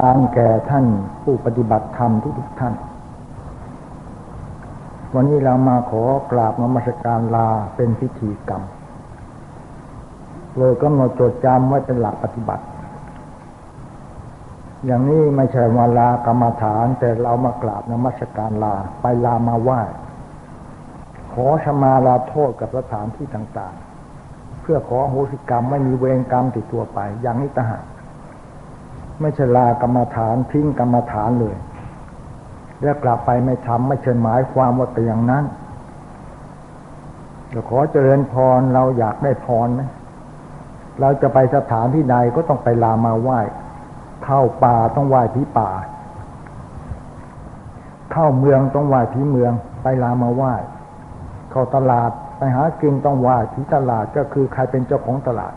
การแก่ท่านผู้ปฏิบัติธรรมทุกๆท่าน วันนี้เรามาขอกราบนมัสการลาเป็นพิธีกรรมเลยก็มาจดจำไว้เป็นหลักปฏิบัติ อย่างนี้ไม่ใช่วาลากรรมฐาน แต่เรามากราบนมัสการลาไปลามาไหว้ขอชมาลาโทษกับสถานที่ต่าง ๆ เพื่อขอโหสิกรรมไม่มีเวรกรรมติดตัวไป อย่างนี้ต่างหาก ไม่ใช่ลากรรมฐานทิ้งกรรมฐานเลย แล้วกลับไปไม่ทำไม่เชิญหมายความว่าแต่อย่างนั้นเราขอเจริญพรเราอยากได้พรไหมเราจะไปสถานที่ใดก็ต้องไปลามาไหว้เข้าป่าต้องไหว้ผีป่า เข้าเมืองต้องไหว้ผีเมือง ไปลามาไหว้เข้าตลาดไปหากินต้องไหว้ผีตลาดก็คือใครเป็นเจ้าของตลาด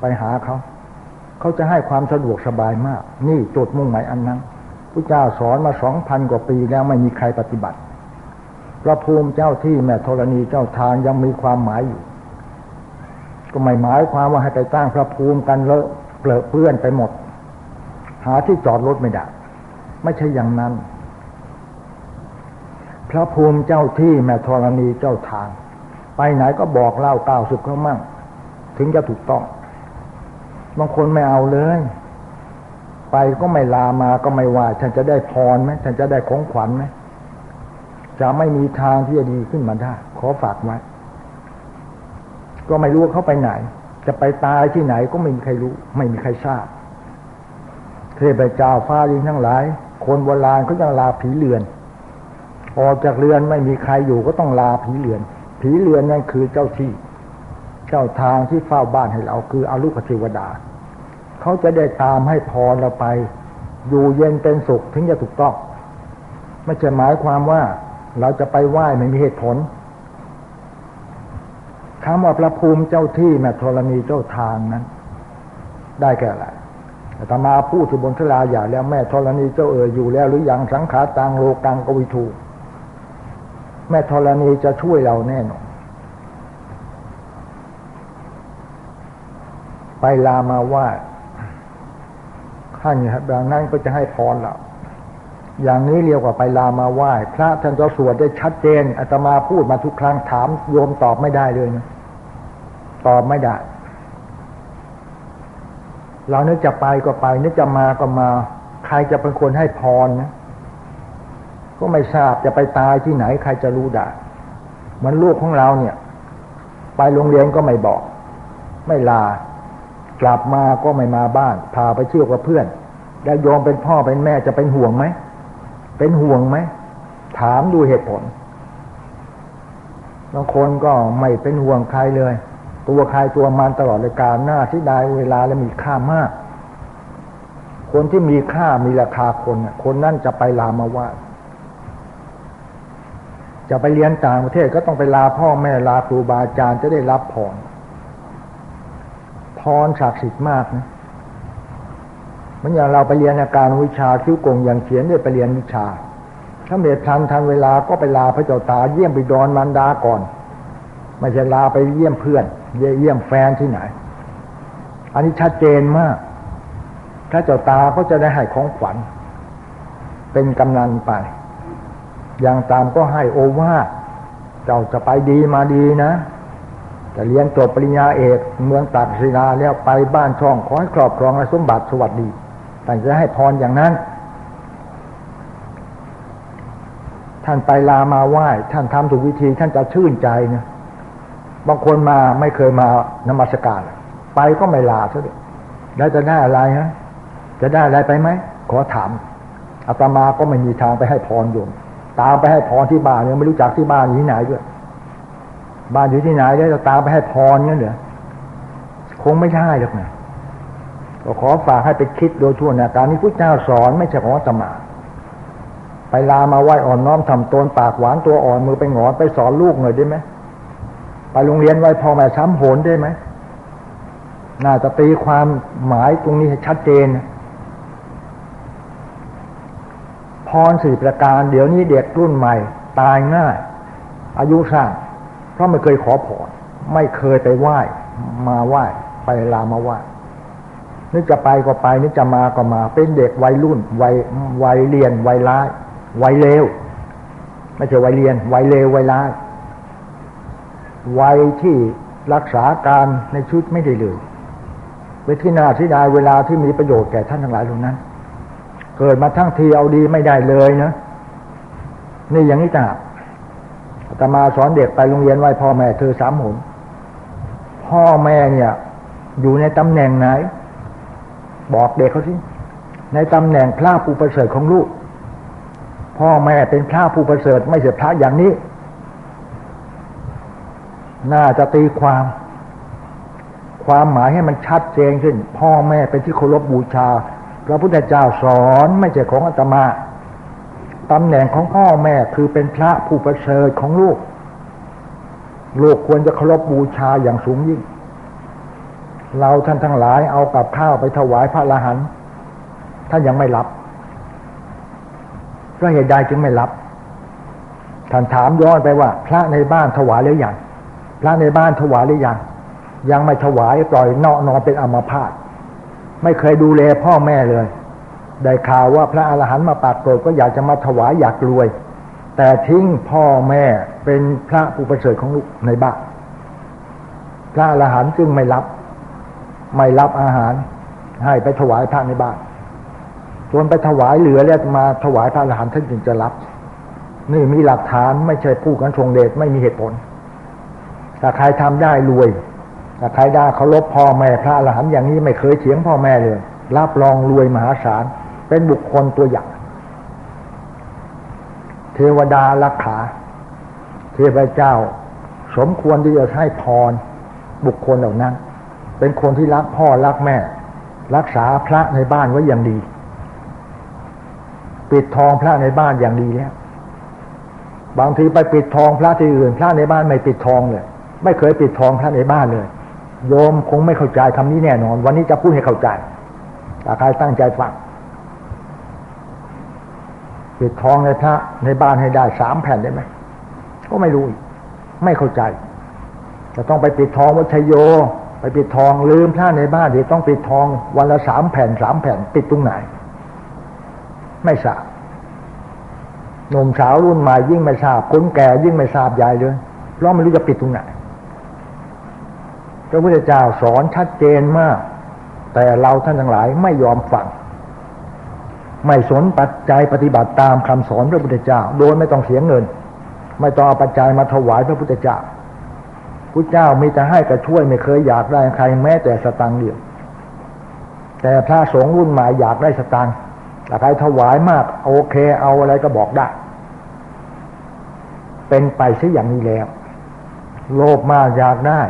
ไปหาเขา เขาจะให้ความสะดวกสบายมาก นี่จุดมุ่งหมายอันนั้นพระเจ้าสอนมาสองพันกว่าปีแล้วไม่มีใครปฏิบัติพระภูมิเจ้าที่แม่ธรณีเจ้าทางยังมีความหมายอยู่ ก็ไม่หมายความว่าให้ไปตั้งพระภูมิกันเลอะเปลอะเปื้อนไปหมด หาที่จอดรถไม่ได้ไม่ใช่อย่างนั้น พระภูมิเจ้าที่แม่ธรณีเจ้าทาง ไปไหนก็บอกเล่าก้าวสุขเขามั่ง ถึงจะถูกต้อง บางคนไม่เอาเลย ไปก็ไม่ลามาก็ไม่ว่า ฉันจะได้พรไหมฉันจะได้ของขวัญไหมจะไม่มีทางที่จะดีขึ้นมาได้ ขอฝากไว้ ก็ไม่รู้เขาไปไหน จะไปตายที่ไหนก็ไม่มีใครรู้ ไม่มีใครทราบ เทพเจ้าฟ้าดินทั้งหลาย คนโบราณเขายังลาผีเรือน ออกจากเรือนไม่มีใครอยู่ก็ต้องลาผีเรือน ผีเรือนนั่นคือเจ้าที่ เจ้าทางที่เฝ้าบ้านให้เราคืออารุกเทวดา เขาจะได้ตามให้พรเราไป อยู่เย็นเป็นสุขถึงจะถูกต้อง ไม่ใช่หมายความว่าเราจะไปไหว้ไม่มีเหตุผลคำว่าพระภูมิเจ้าที่แม่ธรณีเจ้าทางนั้น ได้แก่อะไรแต่มาพูดถึงบนทลาอย่าแล้วแม่ธรณีเจ้าเอ๋ยอยู่แล้วหรือยังสังขาตังโลกังกวิทูแม่ธรณีจะช่วยเราแน่นอน ไปลามาว่าท่านอย่างนั้นก็จะให้พรเราอย่างนี้เรียกว่าไปลามาไหว้พระท่านจะสวดได้ชัดเจนอาตมาพูดมาทุกครั้งถามโยมตอบไม่ได้เลยนะตอบไม่ได้ เราเนื้อจะไปก็ไปเนื้อจะมาก็มา ใครจะเป็นคนให้พรนะก็ไม่ทราบจะไปตายที่ไหน ใครจะรู้ได้เหมือนลูกของเราเนี่ย ไปโรงเรียนก็ไม่บอก ไม่ลา กลับมาก็ไม่มาบ้าน พาไปเที่ยวกับเพื่อน แล้วโยมเป็นพ่อเป็นแม่จะเป็นห่วงไหม เป็นห่วงไหม ถามดูเหตุผลบางคนก็ไม่เป็นห่วงใครเลย ตัวใครตัวมันตลอดเลยการหน้าที่ได้เวลาและมีค่ามาก คนที่มีค่ามีราคาคนคนนั่นจะไปลามาว่าจะไปเรียนต่างประเทศก็ต้องไปลาพ่อแม่ลาครูบาอาจารย์จะได้รับพ รพรศักดิ์สิทธิ์มากนะมันอย่างเราไปเรียนอาการวิชาคิ้วกงอย่างเขียนได้ไปเรียนวิชา ถ้าเมตทันทันเวลาก็ไปลาพระเจ้าตาเยี่ยมไปดอนมันดาก่อนไม่ใช่ลาไปเยี่ยมเพื่อนเยี่ยมแฟนที่ไหน อันนี้ชัดเจนมาก ถ้าเจ้าตาก็จะได้ให้ของขวัญ เป็นกำนันไป อย่างตามก็ให้โอวาเจ้าจะไปดีมาดีนะ แต่เรียนจบปริญญาเอกเมืองตักศิลาแล้วไปบ้านช่องขอให้ครอบครองและสมบัติสวัสดีแต่จะให้พรอย่างนั้น ท่านไปลามาไหว้ ท่านทำถูกวิธีท่านจะชื่นใจนะบางคนมาไม่เคยมานมัสการ ไปก็ไม่ลาซะเลยแล้วจะได้อะไรฮะ จะได้อะไรไปไหม ขอถามอาตมาก็ไม่มีทางไปให้พรโยมตามไปให้พรที่บ้านยังไม่รู้จักที่บ้านอยู่ที่ไหนด้วย บ้านอยู่ที่ไหนแล้วจะตามไปให้พรเงี้ยเหรอคงไม่ใช่หรอกนะก็ขอฝากให้ไปคิดโดยทั่วนะการนี้พระเจ้าสอนไม่ใช่ของตมา ไปลามาไหว้อ่อนน้อมทำตนปากหวานตัวอ่อนมือไปงอนไปสอนลูกหน่อยได้ไหมไปโรงเรียนไหว้พอแม่ช้ำโหนได้ไหมน่าจะตีความหมายตรงนี้ให้ชัดเจนพรสี่ประการ เดี๋ยวนี้เด็กรุ่นใหม่ ตายง่าย อายุสั้น เพราะไม่เคยขอพรไม่เคยไปไหว้ มาไหว้ ไปลามาไหว้นึกจะไปก็ไปนึกจะมาก็มา เป็นเด็กวัยรุ่นวัยวัยเรียนวัยร้ายวัยเลวไม่ใช่วัยเรียนวัยเลววัยร้ายวัยที่รักษาการในชุดไม่ได้เลยเวทีนาที่ได้เวลาที่มีประโยชน์แก่ท่านทั้งหลายตรงนั้น เกิดมาทั้งทีเอาดีไม่ได้เลยนะนี่อย่างนี้จ้ะ ตมาสอนเด็กไปโรงเรียนไหว้พ่อแม่เธอสามหนพ่อแม่เนี่ย อยู่ในตำแหน่งไหน บอกเด็กเขาสิในตำแหน่งพระผู้ประเสริฐของลูก พ่อแม่เป็นพระผู้ประเสริฐไม่ใช่พระอย่างนี้ น่าจะตีความ ความหมายให้มันชัดเจนขึ้น พ่อแม่เป็นที่เคารพบบูชา พระพุทธเจ้าสอนไม่ใช่ของอาตมา ตำแหน่งของพ่อแม่คือเป็นพระผู้ประเสริฐของลูก ลูกควรจะเคารพบบูชาอย่างสูงยิ่ง เราท่านทั้งหลายเอากับข้าวไปถวายพระละหันท่านยังไม่รับก็เหตุใดจึงไม่รับ ท่านถามย้อนไปว่า พระในบ้านถวายหรือยัง พระในบ้านถวายหรือยัง ยังไม่ถวายปล่อยนอนอนเป็นอมพาตไม่เคยดูแลพ่อแม่เลย ได้ข่าวว่าพระอรหันต์มาปากโกรก็อยากจะมาถวายอยากรวย แต่ทิ้งพ่อแม่เป็นพระผู้ประเสริฐของลูกในบ้านพระอรหันต์จึงไม่รับ ไม่รับอาหาร ให้ไปถวายพระในบ้านจนไปถวายเหลือแล้วมาถวายพระอรหันต์ท่านจึงจะรับ นี่มีหลักฐานไม่ใช่ผู้กันทรงเดชไม่มีเหตุผลถ้าใครทำได้รวยถ้าใครได้เคารพพ่อแม่พระอรหันต์อย่างนี้ไม่เคยเฉียงพ่อแม่เลยรับรองรวยมหาศาล เป็นบุคคลตัวอย่าง เทวดารักขาเทพเจ้า สมควรที่จะให้พรบุคคลเหล่านั้น เป็นคนที่รักพ่อรักแม่ รักษาพระในบ้านไว้อย่างดี ปิดทองพระในบ้านอย่างดีแล้วบางทีไปปิดทองพระที่อื่น พระในบ้านไม่ปิดทองเลย ไม่เคยปิดทองพระในบ้านเลย โยมคงไม่เข้าใจคำนี้แน่นอน วันนี้จะพูดให้เข้าใจถ้าใครตั้งใจฟัง ปิดทองในพระในบ้านให้ได้สามแผ่นได้ไหมก็ไม่รู้ไม่เข้าใจ จะต้องไปปิดทองวัชโย ไปปิดทองลืมพระในบ้านที่ต้องปิดทองวันละสามแผ่นสามแผ่นปิดตรงไหน ไม่ทราบหนุ่มสาวรุ่นใหม่ยิ่งไม่ทราบคนแก่ยิ่งไม่ทราบใหญ่เลยเพราะไม่รู้จะปิดตรงไหนพระพุทธเจ้าสอนชัดเจนมาก แต่เราท่านทั้งหลายไม่ยอมฟัง ไม่สนปัจจัยปฏิบัติตามคำสอนพระพุทธเจ้า โดยไม่ต้องเสียเงิน ไม่ต้องเอาปัจจัยมาถวายพระพุทธเจ้าพุทธเจ้ามีแต่ให้กระช่วยไม่เคยอยากได้ใครแม้แต่สตังเดียว แต่พระสงฆ์รุ่นใหม่อยากได้สตังแต่ใครถวายมากโอเค เอาอะไรก็บอกได้ เป็นไปซะอย่างนี้แล้ว โลภมากอยากได้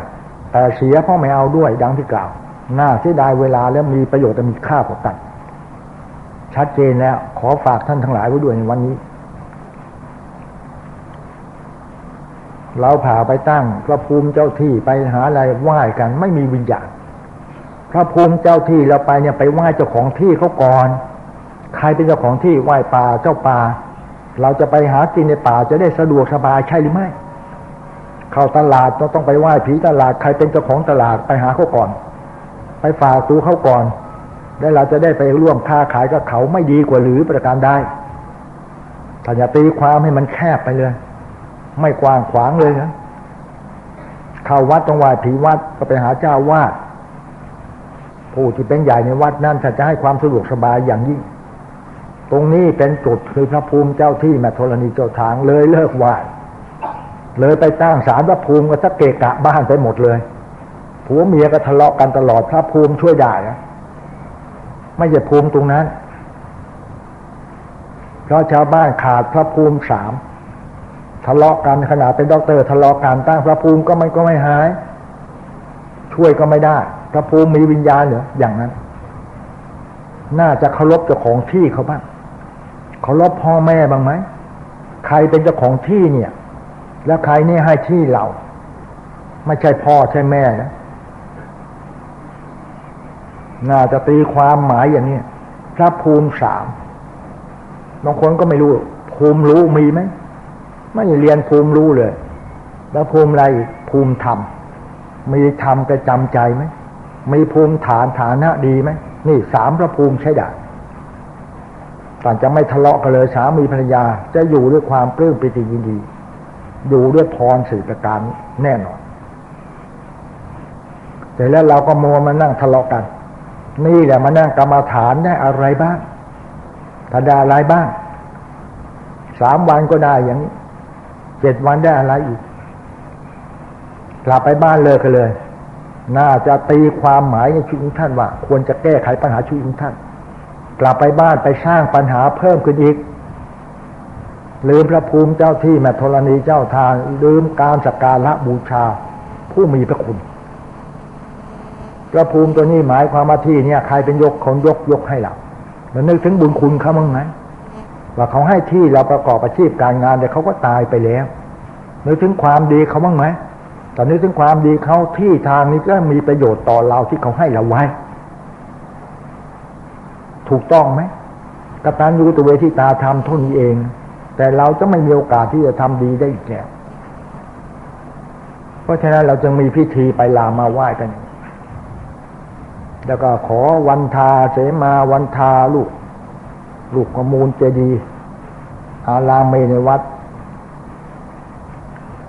แต่เสียเพราะไม่เอาด้วยดังที่กล่าว น่าเสียดายเวลาแล้วมีประโยชน์แต่มีค่าพอกัน ชัดเจนแล้ว ขอฝากท่านทั้งหลายไว้ด้วยในวันนี้ เราผ่าไปตั้ง พระภูมิเจ้าที่ไปหาอะไรไหว้กัน ไม่มีวิญญาณพระภูมิเจ้าที่เราไปเนี่ยไปไหว้เจ้าของที่เขาก่อน ใครเป็นเจ้าของที่ไหว้ป่าเจ้าป่า เราจะไปหากินในป่าจะได้สะดวกสบายใช่หรือไม่ เข้าตลาดต้องไปไหว้ผีตลาดใครเป็นเจ้าของตลาดไปหาเขาก่อน ไปฝากตูเขาก่อน และเราจะได้ไปร่วมค้าขายกับเขาไม่ดีกว่าหรือประการได้ถ้าอย่าตีความให้มันแคบไปเลย ไม่กว้างขวางเลยนะเข้าวัดต้องไหว้ผีวัดก็ไปหาเจ้าวาดผู้ที่เป็นใหญ่ในวัดนั้นจะให้ความสะดวกสบายอย่างยิ่ง ตรงนี้เป็นจุดคือพระภูมิเจ้าที่แม่ธรณีเจ้าทางเลยเลิกไหว้เลยไปตั้งศาลพระภูมิก็ซะเกะกะบ้านไปหมดเลยผัวเมียก็ทะเลาะกันตลอดพระภูมิช่วยได้นะ ไม่ใช่ภูมิตรงนั้น เพราะชาวบ้านขาดพระภูมิสามทะเลาะกันขนาดเป็นด็อกเตอร์ทะเลาะกันตั้งพระภูมิก็ไม่ก็ไม่หาย ช่วยก็ไม่ได้ พระภูมิมีวิญญาณเหรออย่างนั้น น่าจะเคารพเจ้าของที่เขาบ้างเคารพพ่อแม่บ้างไหมใครเป็นเจ้าของที่เนี่ย แล้วใครนี่ให้ที่เรา ไม่ใช่พ่อใช่แม่นะ น่าจะตีความหมายอย่างนี้พระภูมิสามบางคนก็ไม่รู้ ภูมิรู้มีไหมไม่เรียนภูมิรู้เลย แล้วภูมิอะไรภูมิธรรมมีธรรมประจำใจไหมมีภูมิฐานฐานะดีไหมนี่สามพระภูมิใช้ได้ต่างจะไม่ทะเลาะกันเลยสามีภรรยา จะอยู่ด้วยความปลื้มปิติยินดี อยู่ด้วยพรสื่อประการแน่นอนแต่แล้วเราก็มัวมานั่งทะเลาะกัน นี่แหละมานั่งกรรมาฐานได้อะไรบ้างถ้าได้อะไรบ้าง สามวันก็ได้อย่างนี้เจ็ดวันได้อะไรอีก กลับไปบ้านเลยกันเลย น่าจะตีความหมายในชีวิตของท่านว่า ควรจะแก้ไขปัญหาชีวิตของท่าน กลับไปบ้านไปสร้างปัญหาเพิ่มขึ้นอีกลืมพระภูมิเจ้าที่แม่ธรณีเจ้าทางลืมการสักการะบูชา ผู้มีพระคุณ พระภูมิตัวนี้หมายความว่าที่เนี่ยใครเป็นยกคนยกยกให้เราแล้วนึกถึงบุญคุณเขาบ้างไหมว่าเขาให้ที่เราประกอบอาชีพการงานแต่เขาก็ตายไปแล้วนึกถึงความดีเขาบ้างไหมตอนนี้ถึงความดีเขาที่ทางนี้ก็มีประโยชน์ต่อเราที่เขาให้เราไว้ ถูกต้องไหมกตัญญูตัวเวทีตาทำทุนเอง แต่เราจะไม่มีโอกาสที่จะทำดีได้อีกแล้วเพราะฉะนั้นเราจึงมีพิธีไปลามาไหว้กัน แล้วก็ขอวันทาเสมาวันทาลูก ลูกขมูลเจดีอารามเมในวัด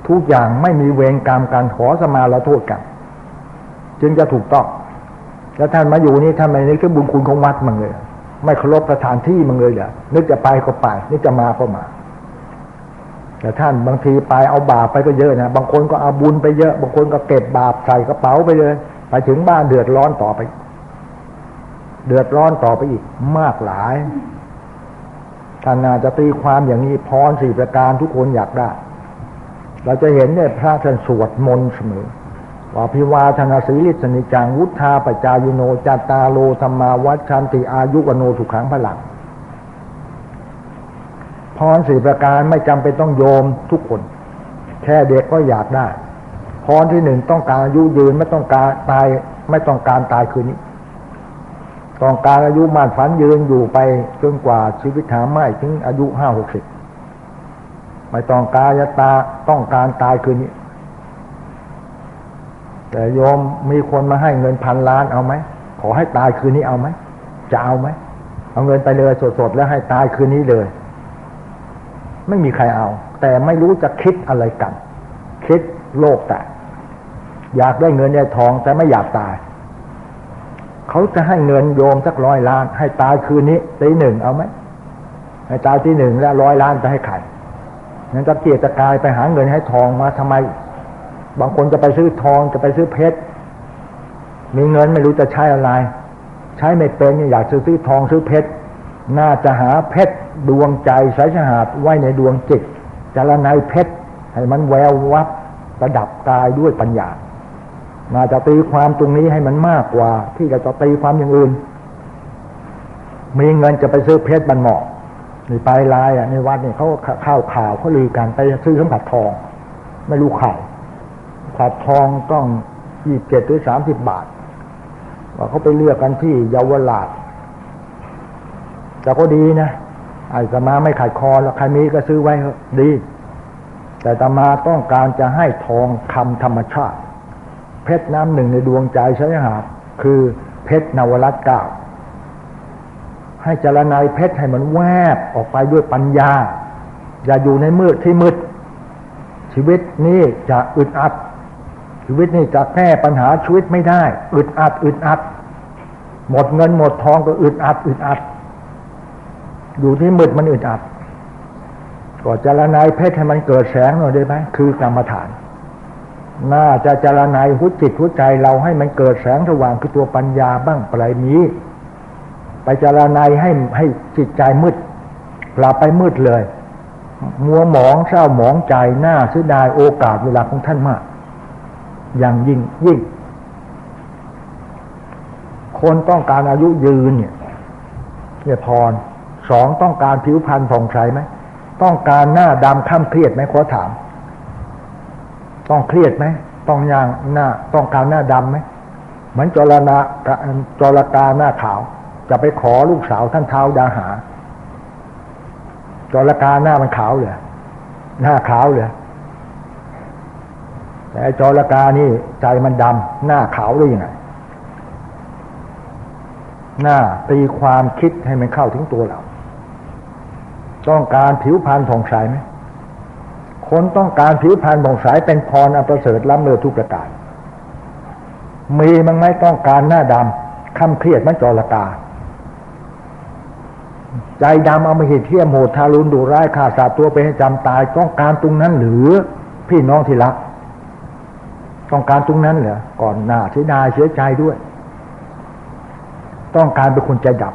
ทุกอย่างไม่มีเวรกรรมการขอสมาละโทษกันจึงจะถูกต้อง แล้วท่านมาอยู่นี่ท่านไม่นึกถึงบุญคุณของวัดมังเลย ไม่เคารพสถานที่มังเลยเหรอนึกจะไปก็ไปนึกจะมาก็มาแต่ท่านบางทีไปเอาบาปไปก็เยอะนะบางคนก็เอาบุญไปเยอะ บางคนก็เก็บบาปใส่กระเป๋าไปเลย ไปถึงบ้านเดือดร้อนต่อไป เดือดร้อนต่อไปอีกมากหลายท่านนาจจะตีความอย่างนี้พรสี่ประการทุกคนอยากได้ เราจะเห็นเนี่ยพระท่านสวดมนต์เสมอว่าพิวาธนาสีลิสนิจังวุฒาปจายุโนจัตตาโลธรรมาวัชันติอายุวโนสุขังพลังพรสี่ประการไม่จำเป็นต้องโยมทุกคน แค่เด็กก็อยากได้พรที่หนึ่งต้องการอายุยืนไม่ต้องการตายไม่ต้องการตายคืนนี้ ต้องการอายุมานฝันยืนอยู่ไปจนกว่าชีวิตหาไม่ถึงอายุห้าหกสิบไม่ต้องกายตาต้องการตายคืนนี้ แต่โยมมีคนมาให้เงินพันล้านเอาไหมขอให้ตายคืนนี้เอาไหมจะเอาไหมเอาเงินไปเลยสดๆแล้วให้ตายคืนนี้เลย ไม่มีใครเอา แต่ไม่รู้จะคิดอะไรกัน คิดโลกแต่อยากได้เงินได้ทองแต่ไม่อยากตาย เขาจะให้เงินโยมสักร้อยล้าน ให้ตายคืนนี้ตีหนึ่งเอาไหมให้ตายที่หนึ่งแล้วร้อยล้านจะให้ใครนั้นจะเกียรจะกายไปหาเงินให้ทองมาทำไม บางคนจะไปซื้อทองจะไปซื้อเพชรมีเงินไม่รู้จะใช้อะไร ใช้ไม่เป็นอยากซื้อซื้อทองซื้อเพชรน่าจะหาเพชรดวงใจสายชหาดไว้ในดวงจิตจารนายเพชรให้มันแวววับประดับกายด้วยปัญญา น่าจะตีความตรงนี้ให้มันมากกว่า ที่จะตีความอย่างอื่น มีเงินจะไปซื้อเพชรมันเหมาะนี่ไปลายอะในวัดเนี่ยเขาข้าวข่าวเขาลือกันไปซื้อเครื่องผัดทอง ไม่รู้ข่าวผัดทองต้องยี่สิบเจ็ดหรือสามสิบบาท ว่าเขาไปเลือกกันที่เยาวราชแต่ก็ดีนะไอ้ตมาไม่ขายคอแล้วใครมีก็ซื้อไว้ดี แต่ตมาต้องการจะให้ทองคำธรรมชาติ เพชรน้ำหนึ่งในดวงใจใช่ไหมครับคือเพชรนวรัตเก้าให้จารณายเพชรให้มันแวบออกไปด้วยปัญญา อย่าอยู่ในมืดที่มืด ชีวิตนี้จะอึดอัด ชีวิตนี้จะแก้ปัญหาชีวิตไม่ได้ อึดอัด อึดอัด หมดเงินหมดทองก็อึดอัด อึดอัด อยู่ที่มืดมันอึดอัดก็จารณายเพชรให้มันเกิดแสงหน่อยได้ไหมคือกรรมฐาน น่าจะจารณายหัวจิตหัวใจเราให้มันเกิดแสงสว่างคือตัวปัญญาบ้างปลายนี้ ไปจารณาให้ให้จิตใจมืดกลับไปมืดเลย มัวหมองเศร้าหมองใจหน้าเสียดายโอกาสเวลาของท่านมาก อย่างยิ่งยิ่ง คนต้องการอายุยืนเนี่ยเนี่ยพรสองต้องการผิวพรรณผ่องใสไหมต้องการหน้าดำข้ามเครียดไหมขอถาม ต้องเครียดไหมต้องย่างหน้า ต้องการหน้าดำไหมเหมือนจรณาจรกาหน้าขาว จะไปขอลูกสาวท่านเท้าดาหา จรกาหน้ามันขาวเลยหน้าขาวเลยแต่จรกานี่ใจมันดำหน้าขาวได้ยังไงหน้าตีความคิดให้มันเข้าถึงตัวเรา ต้องการผิวพรรณผ่องใสไหม คนต้องการผิวพรรณผ่องใสเป็นพรอันประเสริฐล้ำเลิศทุกประการ มีมันไหมต้องการหน้าดำคำเครียดมันจรกาใจดำเอามาเหตุเที่ยมโหดทารุณดุร้ายฆ่าสัตว์ตัวไปให้จำตาย ต้องการตรงนั้นหรือพี่น้องที่รัก ต้องการตรงนั้นเหรอก่อนหน้าเสียดายเสียใจด้วย ต้องการเป็นคนใจดับ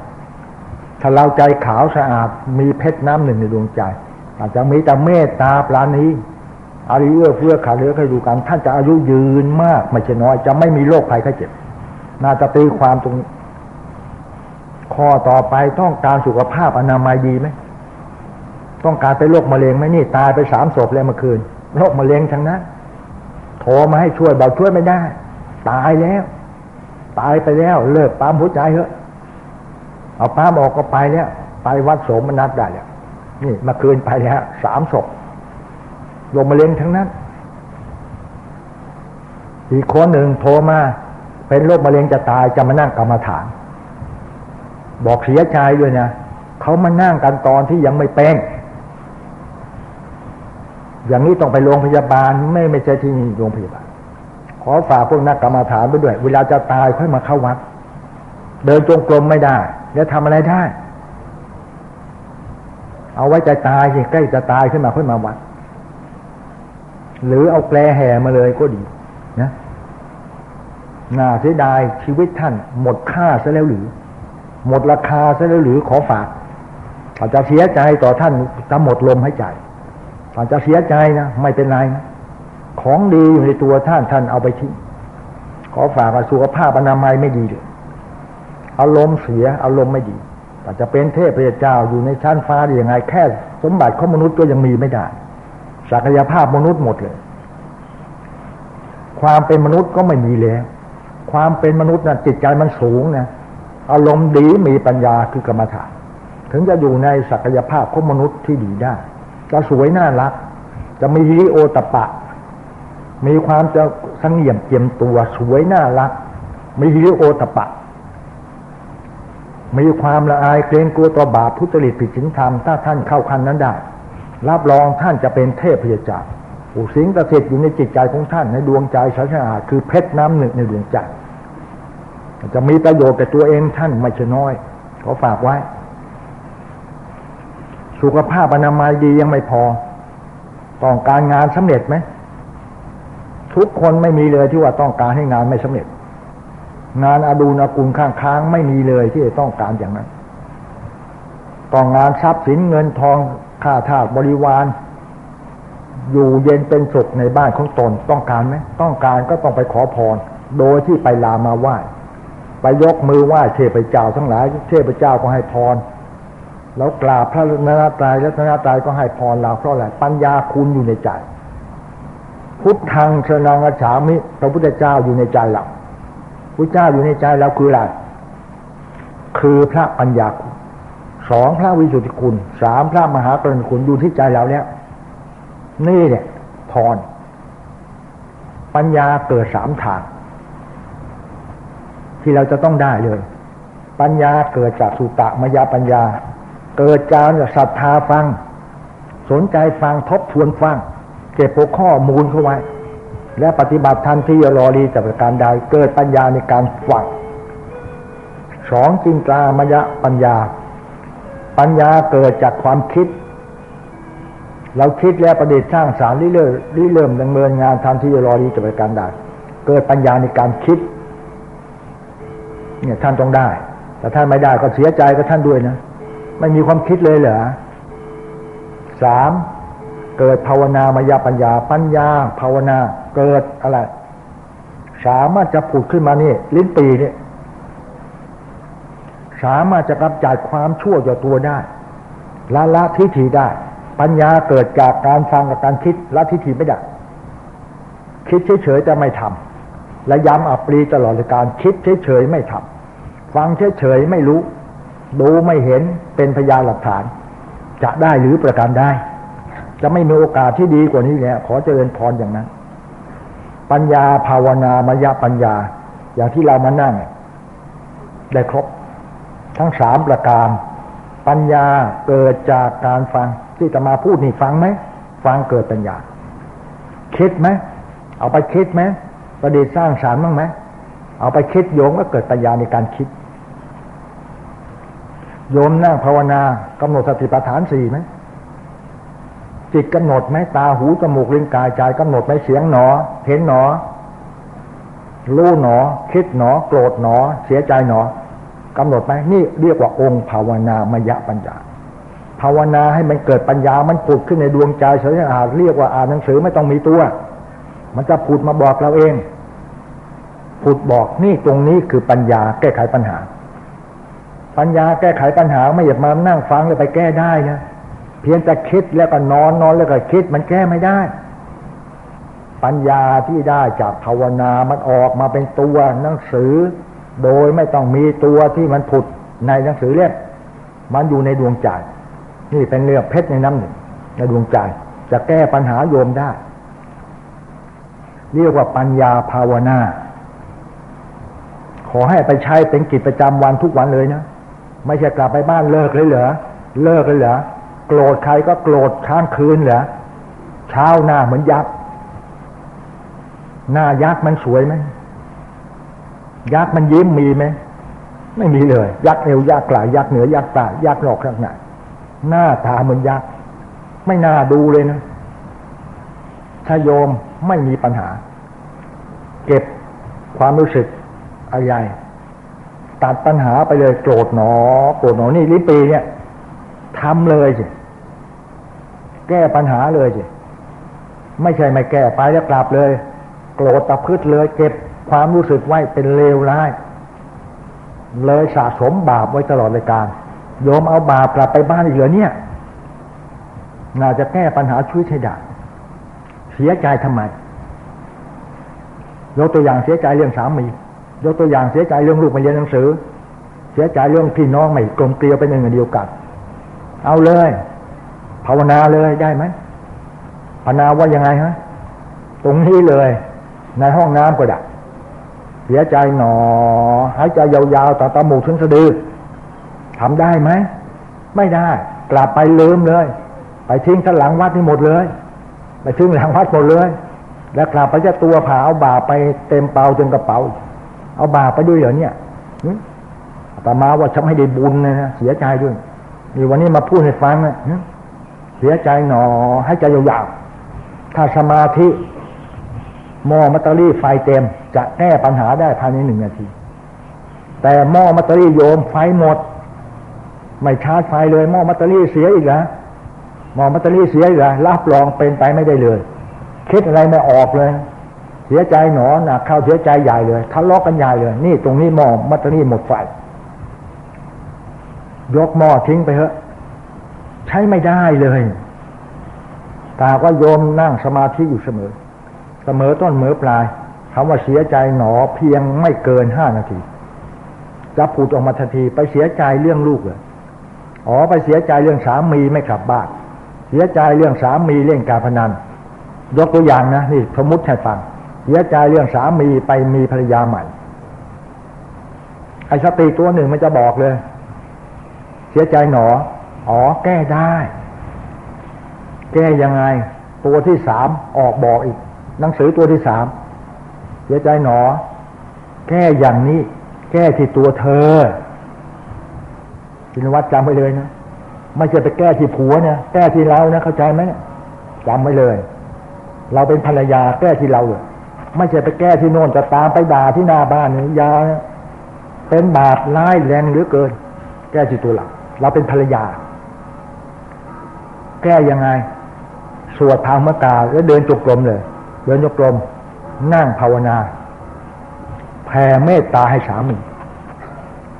ถ้าเราใจขาวสะอาดมีเพชรน้ำหนึ่งในดวงใจ อาจจะมีแต่เมตตาปราณีอาริเอื้อเฟื้อขาเหลือใครดูกัน ท่านจะอายุยืนมาก ไม่ใช่น้อย จะไม่มีโรคภัยไข้เจ็บ น่าจะตีความตรงข้อต่อไปต้องการสุขภาพอนามัยดีไหมต้องการไปโรคมะเร็งไหมนี่ตายไปสามศพเลยเมื่อคืนโรคมะเร็งทั้งนั้นโทรมาให้ช่วยบอกช่วยไม่ได้ ตายแล้ว ตายไปแล้วเลิกปั๊มหัวใจเถอะเอาปั๊มออกก็ไปแล้ว ไปวัดโสมนัสได้แล้ว นี่มื่อคืนไปแล้วสามศพโรคมะเร็งทั้งนั้น อีกคนหนึ่งโทรมา เป็นโรคมะเร็งจะตายจะมานั่งกรรมฐาน บอกเสียใจด้วยนะเขามานั่งกันตอนที่ยังไม่เป็นอย่างนี้ต้องไปโรงพยาบาลไม่ไม่ใช่ที่โรงพยาบาล ขอฝากพวกนักกรรมฐานไปด้วย เวลาจะตายค่อยมาเข้าวัด เดินจงกรมไม่ได้ แล้วทำอะไรได้ เอาไว้จะตายสิใกล้จะตายขึ้นมาค่อยมาวัด หรือเอาแกลแห่มาเลยก็ดี นะน่าเสียดายชีวิตท่าน หมดค่าซะแล้วหรือ หมดราคาซะแล้วหรือขอฝากอาจจะเสียใจต่อท่านจะหมดลมหายใจอาจจะเสียใจนะไม่เป็นไรนะของดีอยู่ในตัวท่านท่านเอาไปทิ้งขอฝากสุขภาพอนามัยไม่ดีเลยอารมณ์เสียอารมณ์ไม่ดี อาจจะเป็นเทพเจ้าอยู่ในชั้นฟ้าได้ยังไง แค่สมบัติของมนุษย์ก็ยังมีไม่ได้ ศักยภาพมนุษย์หมดเลย ความเป็นมนุษย์ก็ไม่มีแล้ว ความเป็นมนุษย์นะจิตใจมันสูงนะอารมณ์ดีมีปัญญาคือกรรมฐาน ถึงจะอยู่ในศักยภาพของมนุษย์ที่ดีได้ จะสวยน่ารัก จะมีฮิริโอตปะ มีความจะสังเหียมเจียมตัวสวยน่ารัก มีฮิริโอตปะ มีความละอายเกรงกลัวต่อบาปทุจริตผิดศีลธรรม ถ้าท่านเข้าคันนั้นได้ รับรองท่านจะเป็นเทพพยาจารย์ผู้สิงประสิทธิ์อยู่ในจิตใจของท่านในดวงใจสาสนาคือเพชรน้ำหนึ่งในดวงใจจะมีประโยชน์กับตัวเองท่านไม่ใช่น้อย ขอฝากไว้ สุขภาพอนามัยดียังไม่พอ ต้องการงานสำเร็จไหม ทุกคนไม่มีเลยที่ว่าต้องการให้งานไม่สำเร็จ งานอดูนกุลข้างค้างไม่มีเลยที่จะต้องการอย่างนั้นต้องงานทรัพย์สินเงินทองข้าทาสบริวาร อยู่เย็นเป็นสุขในบ้านของตนต้องการไหมต้องการก็ต้องไปขอพร โดยที่ไปลามาไหว้ไปยกมือไหว้เทพเจ้าทั้งหลายเทพเจ้าก็ให้พร แล้วกราบพระนาตายและนาตายก็ให้พรเราเพราะอะไรปัญญาคุณอยู่ในใจ พุทธังชนังอฉามิพระพุทธเจ้าอยู่ในใจเรา พุทธเจ้าอยู่ในใจเราคืออะไรคือพระปัญญาคุณสองพระวิสุทธิคุณสามพระมหากรุณคุณอยู่ที่ใจเราแล้ว นี่เนี่ยพร ปัญญาเกิดสามทาง ที่เราจะต้องได้เลย ปัญญาเกิดจากสุตะมยาปัญญา เกิดจากศรัทธาฟัง สนใจฟังทบทวนฟัง เก็บหัวข้อมูลเข้าไว้ และปฏิบัติทันที่รอรีจากการใดเกิดปัญญาในการฟังสองจิงกามยะปัญญา ปัญญาเกิดจากความคิด เราคิดแล้วประดิษฐ์สร้างสารริเริ่มริเริ่มดำเนินงานทำที่รอดีจะไปการได้เกิดปัญญาในการคิด เนี่ยท่านต้องได้ แต่ท่านไม่ได้ก็เสียใจกับท่านด้วยนะ ไม่มีความคิดเลยเหรอสาม เกิดภาวนามายาปัญญา ปัญญา ภาวนาเกิดอะไร สามารถจะผุดขึ้นมานี่ ลิ้นปีนี่สามารถจะกำจัดความชั่วจากตัวได้ละละทิฏฐิได้ ปัญญาเกิดจากการฟังกับการคิดละทิฏฐิไม่ได้ คิดเฉยๆจะไม่ทำและย้ำอัปรีตลอดการคิดเฉยๆไม่ทำฟังเฉยๆไม่รู้ ดูไม่เห็นเป็นพยานหลักฐาน จะได้หรือประการได้ จะไม่มีโอกาสที่ดีกว่านี้แล้วขอเจริญพรอย่างนั้น ปัญญาภาวนามายาปัญญา อย่างที่เรามานั่ง ได้ครบ ทั้งสามประการ ปัญญาเกิดจากการฟังที่จะมาพูดนี่ฟังไหมฟังเกิดปัญญา คิดไหมเอาไปคิดไหมประดิษฐ์สร้างสารบ้างไหมเอาไปคิดโยมก็เกิดปัญญาในการคิด โยมนั่งภาวนา กำหนดสติปัฏฐานสี่ไหม จิตกำหนดไหมตาหูจมูกลิ้นกายใจกำหนดไหมเสียงหนอ เห็นหนอ รู้หนอ คิดหนอ โกรธหนอ เสียใจหนอกำหนดไหมนี่เรียกว่าองค์ภาวนามยปัญญาภาวนาให้มันเกิดปัญญามันผุดขึ้นในดวงใจเฉยๆอาเรียกว่าอ่านหนังสือไม่ต้องมีตัว มันจะผุดมาบอกเราเองผุดบอกนี่ตรงนี้คือปัญญาแก้ไขปัญหา ปัญญาแก้ไขปัญหาไม่อยากมานั่งฟังแล้วไปแก้ได้นะ เพียงแต่คิดแล้วก็นอนนอนแล้วก็คิดมันแก้ไม่ได้ ปัญญาที่ได้จากภาวนามันออกมาเป็นตัวหนังสือ โดยไม่ต้องมีตัวที่มันผุดในหนังสือเล่มมันอยู่ในดวงใจนี่เป็นเรื่องเพชรในน้ำหนึ่งในดวงใจ จะแก้ปัญหาโยมได้ เรียกว่าปัญญาภาวนา ขอให้ไปใช้เป็นกิจประจำวันทุกวันเลยนะ ไม่ใช่กลับไปบ้านเลิกเลยเหรอเลิกเลยเหรอ โกรธใครก็โกรธข้างคืนเหรอเช้าหน้าเหมือนยักษ์หน้ายักษ์มันสวยไหมยักษ์มันยิ้มมีไหมไม่มีเลย ยักษ์เอวยักษ์กลายยักษ์เหนือยักษ์ใต้ยักษ์นอกข้างในหน้าตาเหมือนยักษ์ไม่น่าดูเลยนะถ้าโยมไม่มีปัญหา เก็บความรู้สึกอะไรตัดปัญหาไปเลยโกรธหนอโกรธหนอนี่ลิปีเนี่ย ทำเลยสิแก้ปัญหาเลยสิไม่ใช่ไม่แก้ไปแล้วกลับเลย โกรธตะพืชเลยเก็บความรู้สึกไว้เป็นเลวร้าย เลยสะสมบาปไว้ตลอดรายการโยมเอาบาปกลับไปบ้านอีกเหรอเนี่ย น่าจะแก้ปัญหาช่วยใช้ได้เสียใจทำไมยกตัวอย่างเสียใจเรื่องสามียกตัวอย่างเสียใจเรื่องลูกมาเรียนหนังสือ เสียใจเรื่องพี่น้องไม่กลมเกลียวเป็นหนึ่งเดียวกัน เอาเลย ภาวนาเลยได้ไหมภาวนาว่ายังไงฮะ ตรงนี้เลย ในห้องน้ำก็ได้เสียใจหนอ หายใจยาวๆต่อตาหมูถึงสะดือทำได้ไหม ไม่ได้ กลับไปลืมเลย ไปทิ้งข้งหลังวัดนี่หมดเลย ไปทิ้งหลังวัดหมดเลย แล้วกลับไปจะตัวผาเอาบาไปเต็มเปาจนกระเป๋า เอาบาไปด้วยเหรอเนี่ยแต่มาว่าฉันให้ได้บุญนะเสียใจด้วย นี่วันนี้มาพูดให้ฟังนะเสียใจหนอ ให้ใจยาวๆถ้าสมาธิหม้อแบตเตอรี่ไฟเต็ม จะแก้ปัญหาได้ภายในหนึ่งนาที แต่หม้อแบตเตอรี่โยมไฟหมด ไม่ชาร์จไฟเลยหม้อแบตเตอรี่เสียอีกแล้วหม้อแบตเตอรี่เสียอีกแล้วรับรองเป็นไปไม่ได้เลย คิดอะไรไม่ออกเลย เสียใจหนอหนักเข้าเสียใจใหญ่เลยทะเลาะกันใหญ่เลย นี่ตรงนี้หม้อแบตเตอรี่หมดไฟ ยกหม้อทิ้งไปเถอะ ใช้ไม่ได้เลยตาก็โยมนั่งสมาธิอยู่เสมอ เสมอต้นเสมอปลายคำว่าเสียใจหนอเพียงไม่เกินห้านาทีจะพูดออกมาทันทีไปเสียใจเรื่องลูกเลยอ๋อไปเสียใจเรื่องสามีไม่กลับบ้านเสียใจเรื่องสามีเล่นการพนันยกตัวอย่างนะนี่สมมติให้ฟังเสียใจเรื่องสามีไปมีภรรยาใหม่ไอ้สติตัวหนึ่งมันจะบอกเลย เสียใจหนอ อ๋อ แก้ได้ แก้ยังไง ตัวที่สามออกบอกอีก หนังสือตัวที่สาม เสียใจหนอ แก้อย่างนี้ แก้ที่ตัวเธอพินวัดจำไปเลยนะ ไม่ใช่ไปแก้ที่ผัวเนี่ย แก้ที่เรานะ เข้าใจไหมจำไว้เลย เราเป็นภรรยาแก้ที่เราเลยไม่ใช่ไปแก้ที่โน่นจะตามไปด่าที่หน้าบ้านเนี่ยยาเป็นบาปร้ายแรงเหลือเกิน แก้ที่ตัวเรา เราเป็นภรรยา แก้ยังไง สวดทางมกาแล้วเดินจกกรมเลย เดินจกกรมนั่งภาวนาแผ่เมตตาให้สามี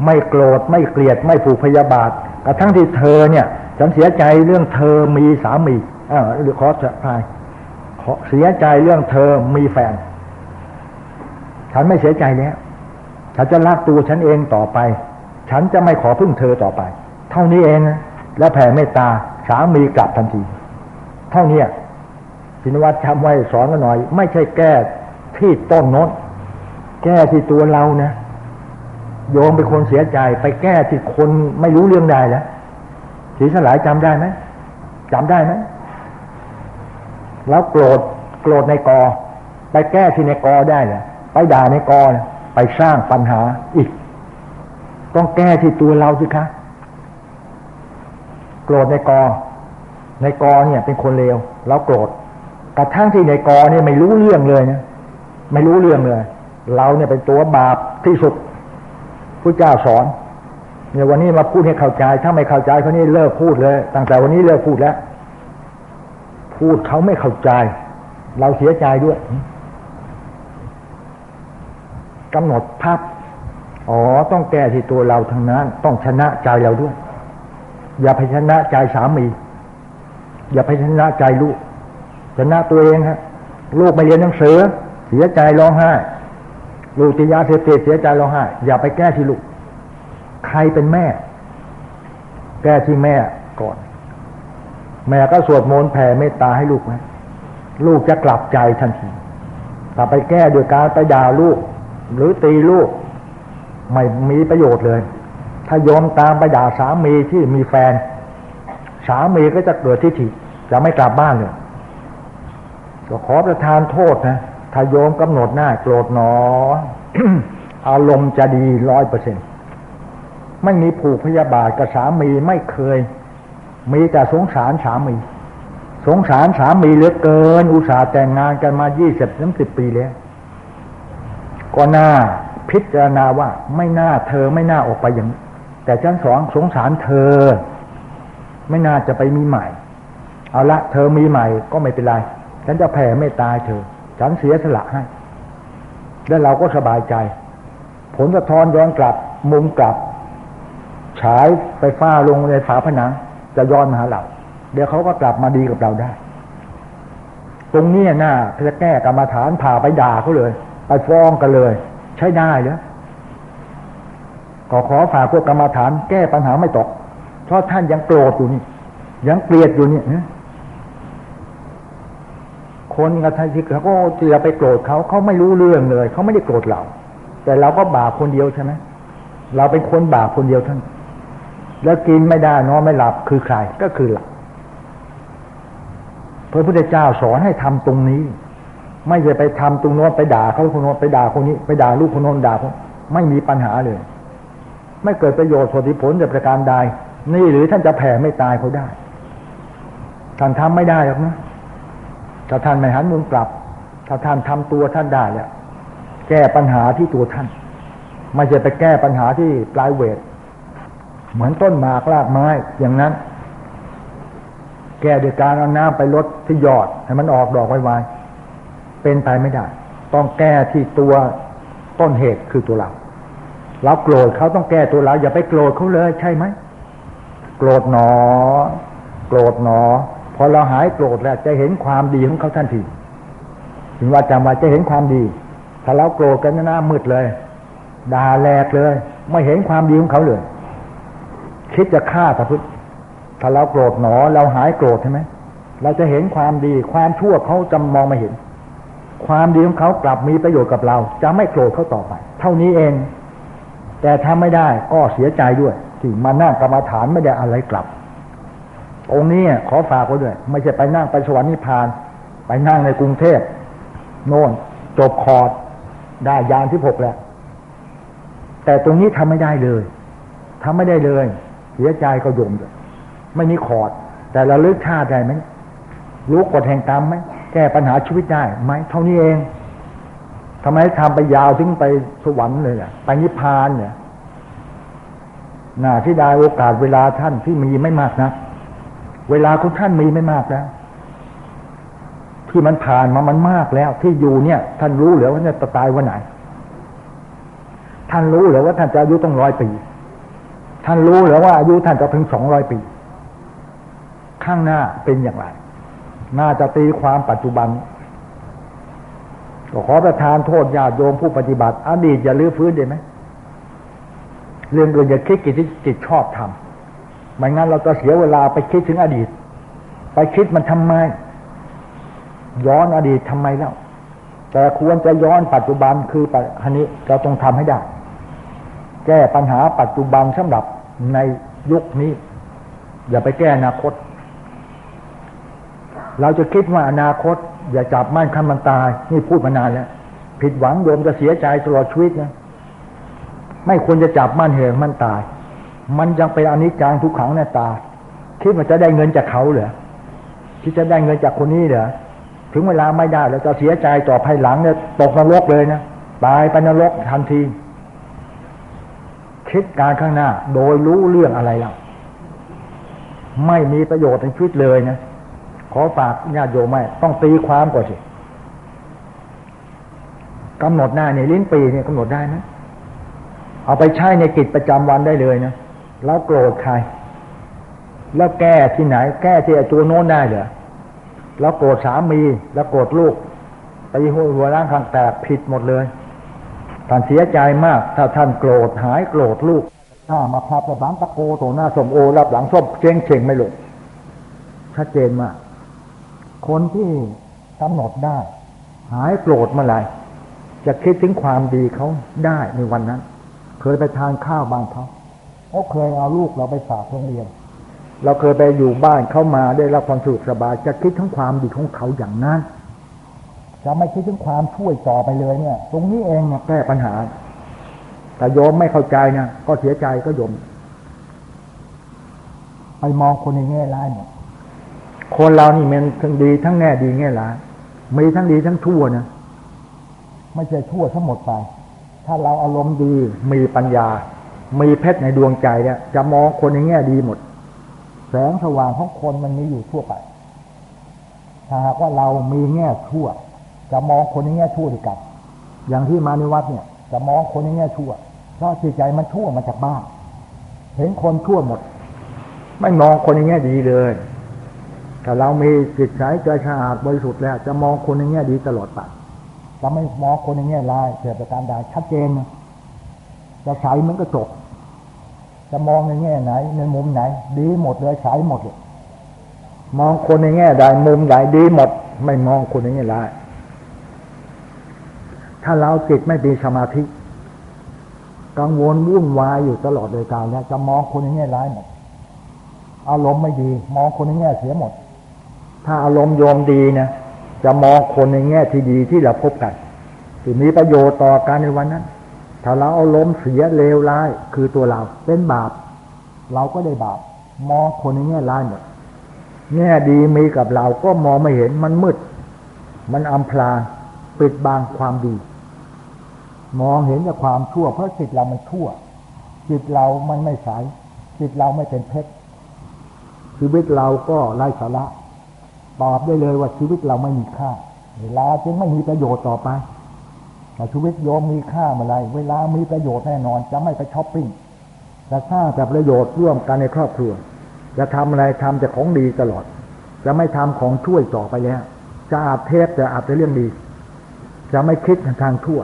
ไม่โกรธไม่เกลียดไม่ผูกพยาบาทกระทั่งที่เธอเนี่ย ฉันเสียใจเรื่องเธอมีสามีอ่าหรือขอจะพายขอเสียใจเรื่องเธอมีแฟน ฉันไม่เสียใจแล้วฉันจะรักตัวฉันเองต่อไป ฉันจะไม่ขอพึ่งเธอต่อไป เท่านี้เองนะแล้แผ่เมตตาสามีกลับทันที เท่านี้พินวัตจำไว้สอนกันหน่อย ไม่ใช่แก้ที่ต้นโน้นแก้ที่ตัวเรานะโยมเป็นคนเสียใจไปแก้ที่คนไม่รู้เรื่องใดแล้วสีสลายจำได้ไหมจำได้ไหมแล้วโกรธโกรธในกอ ไปแก้ที่ในกอได้เลยไปด่าในกอไปสร้างปัญหาอีก ต้องแก้ที่ตัวเราสิคะ โกรธในกอ ในกอเนี่ย เป็นคนเลวแล้วโกรธกระทั่งที่ในกอเนี่ยไม่รู้เรื่องเลยนะไม่รู้เรื่องเลย เราเนี่ยเป็นตัวบาปที่สุดพระเจ้าสอนเนี่ยวันนี้มาพูดให้เข้าใจ ถ้าไม่เข้าใจเขานี่เลิกพูดเลย ตั้งแต่วันนี้เลิกพูดแล้ว พูดเขาไม่เข้าใจ เราเสียใจด้วยกำหนดภาพอ๋อ ต้องแก้ที่ตัวเราทางนั้น ต้องชนะใจเราด้วย อย่าไปชนะใจสามี อย่าไปชนะใจลูกชนะตัวเองฮะ ลูกไม่เรียนหนังสือ เสียใจร้องไห้ ลูกติยาเสพติดเสียใจร้องไห้ อย่าไปแก้ที่ลูก ใครเป็นแม่ แก้ที่แม่ก่อน แม่ก็สวดมนต์แผ่เมตตาให้ลูกไหมลูกจะกลับใจทันทีแต่ไปแก้โดยการไปด่าลูก หรือตีลูก ไม่มีประโยชน์เลย ถ้ายอมตามไปด่าสามีที่มีแฟน สามีก็จะเกิดทิฏฐิจะไม่กลับบ้านเลยก็ขอประทานโทษนะถ้าโยมกำหนดหน้าโกรธหนอ อารมณ์จะดีร้อยเปอร์เซ็นไม่มีผูกพยาบาทกับสามีไม่เคย มีแต่สงสารสามี สงสารสามีเหลือเกิน อุตส่าห์แต่งงานกันมายี่สิบถึงสิบปีแล้ว ก็น่าพิจารณาว่าไม่น่าเธอไม่น่าออกไปอย่าง แต่ชั้นสองสงสารเธอ ไม่น่าจะไปมีใหม่ เอาละเธอมีใหม่ก็ไม่เป็นไร ฉันจะแผ่ไม่ตายเธอ ฉันเสียสละให้ แล้วเราก็สบายใจ ผลสะท้อนย้อนกลับ มุมกลับ ฉายไปฟ้าลงในฝาผนัง จะย้อนมาหาเรา เดี๋ยวเขาก็กลับมาดีกับเราได้ ตรงนี้หน้าจะแก้กรรมฐานผ่าไปด่าเขาเลย ไปฟ้องกันเลย ใช้ได้เหรอ ก็ขอฝากพวกกรรมฐานแก้ปัญหาไม่ตก เพราะท่านยังโกรธอยู่นี่ ยังเกลียดอยู่นี่คนกระทำที่เขาก็จะไปโกรธเขาเขาไม่รู้เรื่องเลย เขาไม่ได้โกรธเรา แต่เราก็บาปคนเดียวใช่ไหมเราเป็นคนบาปคนเดียวท่าน แล้วกินไม่ได้นอนไม่หลับคือใครก็คือหลับพระพุทธเจ้าสอนให้ทำตรงนี้ ไม่จะไปทำตรงโน้นไปด่าเขาคนโน้นไปด่าคนนี้ ไปด่าลูกคนโน้นด่าคนไม่มีปัญหาเลย ไม่เกิดประโยชน์ผลผลจากประการใด นี่หรือท่านจะแผ่ไม่ตายเขาได้ ท่านทำไม่ได้หรอกนะถ้าท่านไม่หันมุมกลับ ถ้าท่านทำตัวท่านได้เนี่ยแก้ปัญหาที่ตัวท่าน ไม่ใช่ไปแก้ปัญหาที่ปลายเวท เหมือนต้นหมากรากไม้อย่างนั้น แก้โดยการเอาน้ำไปลดที่ยอดให้มันออกดอกไวๆเป็นไปไม่ได้ ต้องแก้ที่ตัวต้นเหตุคือตัวเรา เราโกรธเขาต้องแก้ตัวเราอย่าไปโกรธเขาเลยใช่ไหมโกรธหนอ โกรธหนอ พอเราหายโกรธแล้วจะเห็นความดีของเขาทันทีถึงว่าจำว่าจะเห็นความดี ถ้าเราโกรธกันหน้ามืดเลยด่าแหลกเลย ไม่เห็นความดีของเขาเลย คิดจะฆ่าตะพุทธถ้าเราโกรธหนอ เราหายโกรธใช่ไหมเราจะเห็นความดี ความชั่วเขาจำมองไม่เห็น ความดีของเขากลับมีประโยชน์กับเรา จะไม่โกรธเขาต่อไป เท่านี้เอง แต่ทำไม่ได้ก็เสียใจด้วยที่มานั่งกรรมฐานไม่ได้อะไรกลับ องค์นี้ขอฝากไว้ด้วย ไม่ใช่ไปนั่งไปสวรรค์นิพพาน ไปนั่งในกรุงเทพโน่นจบคอร์สได้ญาณที่หกแล้ว แต่ตรงนี้ทำไม่ได้เลยทำไม่ได้เลย เสียใจกับโยมเลยไม่มีคอร์สแต่ระลึกชาติได้ไหมรู้กฎแห่งกรรมไหมแก้ปัญหาชีวิตได้ไหมเท่านี้เอง ทำไมทำไปยาวถึงไปสวรรค์เลยอะไปนิพพานเนี่ยน่าที่ได้โอกาสเวลาท่านที่มีไม่มากนะเวลาคุณท่านมีไม่มากแล้วที่มันผ่านมามันมากแล้ว ที่อยู่เนี่ย ท่านรู้หรือว่าจะตายวันไหน ท่านรู้หรือว่าท่านจะอายุต้องร้อยปี ท่านรู้หรือว่าอายุท่านจะถึงสองร้อยปี ข้างหน้าเป็นอย่างไร น่าจะตีความปัจจุบัน ก็ขอประทานโทษญาติโยมผู้ปฏิบัติ อดีตอย่าลื้อฟื้นได้ไหมเรื่องอื่นอย่าคิดกิจที่จิตชอบทำไม่งั้นเราจะเสียเวลาไปคิดถึงอดีต ไปคิดมันทำไม ย้อนอดีตทำไมแล้วแต่ควรจะย้อนปัจจุบันคือปัจจุบันนี้เราต้องทำให้ได้ แก้ปัญหาปัจจุบันสำหรับในยุคนี้ อย่าไปแก้อนาคต เราจะคิดว่าอนาคต อย่าจับมั่นคันมันตาย นี่พูดมานานแล้ว ผิดหวังโยมจะเสียใจตลอดชีวิตนะ ไม่ควรจะจับมั่นเหงมันตาย มันยังเป็นอนิจจังทุกขังในตา คิดว่าจะได้เงินจากเขาเหรอคิดจะได้เงินจากคนนี้เหรอถึงเวลาไม่ได้เราจะเสียใจต่อภายหลังเนี่ยตกนรกเลยนะตายไปนรกทันที คิดการข้างหน้า โดยรู้เรื่องอะไรแล้วไม่มีประโยชน์ในชีวิตเลยนะ ขอฝากญาติโยมไม่ต้องตีความก่อนสิกำหนดหน้เนี่ยลิ้นปีเนี่ยกำหนดได้ไหมเอาไปใช้ในกิจประจำวันได้เลยนะแล้วโกรธใคร แล้วแก้ที่ไหน แก้ที่ตัวโน้นได้เหรอแล้วโกรธสามีแล้วโกรธลูกไปหัวหัวร่างข้างแตกผิดหมดเลยท่านเสียใจมาก ถ้าท่านโกรธหายโกรธลูกถ้ามาพับระบางตะโกโตหน้าสมโอรับหลังส้มเชงเชงไม่ลงชัดเจนมาก คนที่กำหนดได้ หายโกรธเมื่อไหร่จะคิดถึงความดีเขาได้ในวันนั้น เคยไปทานข้าวบ้างเขาเขาเคยเอาลูกเราไปฝากโรงเรียน เราเคยไปอยู่บ้านเขามาได้รับความสุขสบาย จะคิดทั้งความดีของเขาอย่างนั้นจะไม่คิดถึงความช่วยต่อไปเลยเนี่ย ตรงนี้เองเนี่ยแก้ปัญหา แต่โยมไม่เข้าใจนะก็เสียใจก็โยม ไปมองคนในแง่ร้ายเนี่ย คนเรานี่มันทั้งดีทั้งแง่ดีแง่ร้ายมีทั้งดีทั้งชั่วนะไม่ใช่ชั่วทั้งหมดไป ถ้าเราอารมณ์ดีมีปัญญา มีเพชรในดวงใจเนี่ย จะมองคนในแง่ดีหมด แสงสว่างของคนมันมีอยู่ทั่วไป ถ้าหากว่าเรามีแง่ชั่ว จะมองคนในแง่ชั่วดีกันอย่างที่มาในวัดเนี่ย จะมองคนในแง่ชั่วเพราะจิตใจมันชั่วมาจากบ้าน เห็นคนชั่วหมด ไม่มองคนในแง่ดีเลย ถ้าเรามีจิตใจใจสะอาดบริสุทธิ์แล้ว จะมองคนในแง่ดีตลอดไปจะไม่มองคนในแง่ร้ายเกิดประการใดชัดเจนจะใช้มันก็จบจะมองในแง่ไหน ในมุมไหน ดีหมดเลยฉายหมดเลยมองคนในแง่ใดมุมใดดีหมด ไม่มองคนในแง่ร้ายถ้าเราจิตไม่มีสมาธิ กังวลวุ่นวายอยู่ตลอดเลยการแล้วจะมองคนในแง่ร้ายหมดอารมณ์ไม่ดี มองคนในแง่เสียหมด ถ้าอารมณ์โยมดีนะจะมองคนในแง่ที่ดีที่เราพบกันที่มีประโยชน์ต่อการในวันนั้น ถ้าเราเอาล้มเสียเลวร้าย คือตัวเราเป็นบาป เราก็ได้บาป มองคนในแง่ร้ายหมดแง่ดีมีกับเราก็มองไม่เห็นมันมืด มันอำพรางปิดบังความดี มองเห็นแต่ความชั่ว เพราะจิตเรามันชั่ว จิตเรามันไม่ใสจิตเราไม่เป็นเพชรชีวิตเราก็ไร้สาระ ตอบได้เลยว่าชีวิตเราไม่มีค่า เวลาจึงไม่มีประโยชน์ต่อไปแต่ชีวิตโยมมีค่าเมื่อไรเวลามีประโยชน์แน่นอน จะไม่ไปช้อปปิ้งจะสร้างแต่ประโยชน์ร่วมกันในครอบครัว จะทำอะไรทำแต่ของดีตลอด จะไม่ทำของช่วยต่อไปแล้วจะอาบเทพจะอาบแต่เรื่องดี จะไม่คิดทางทั่ว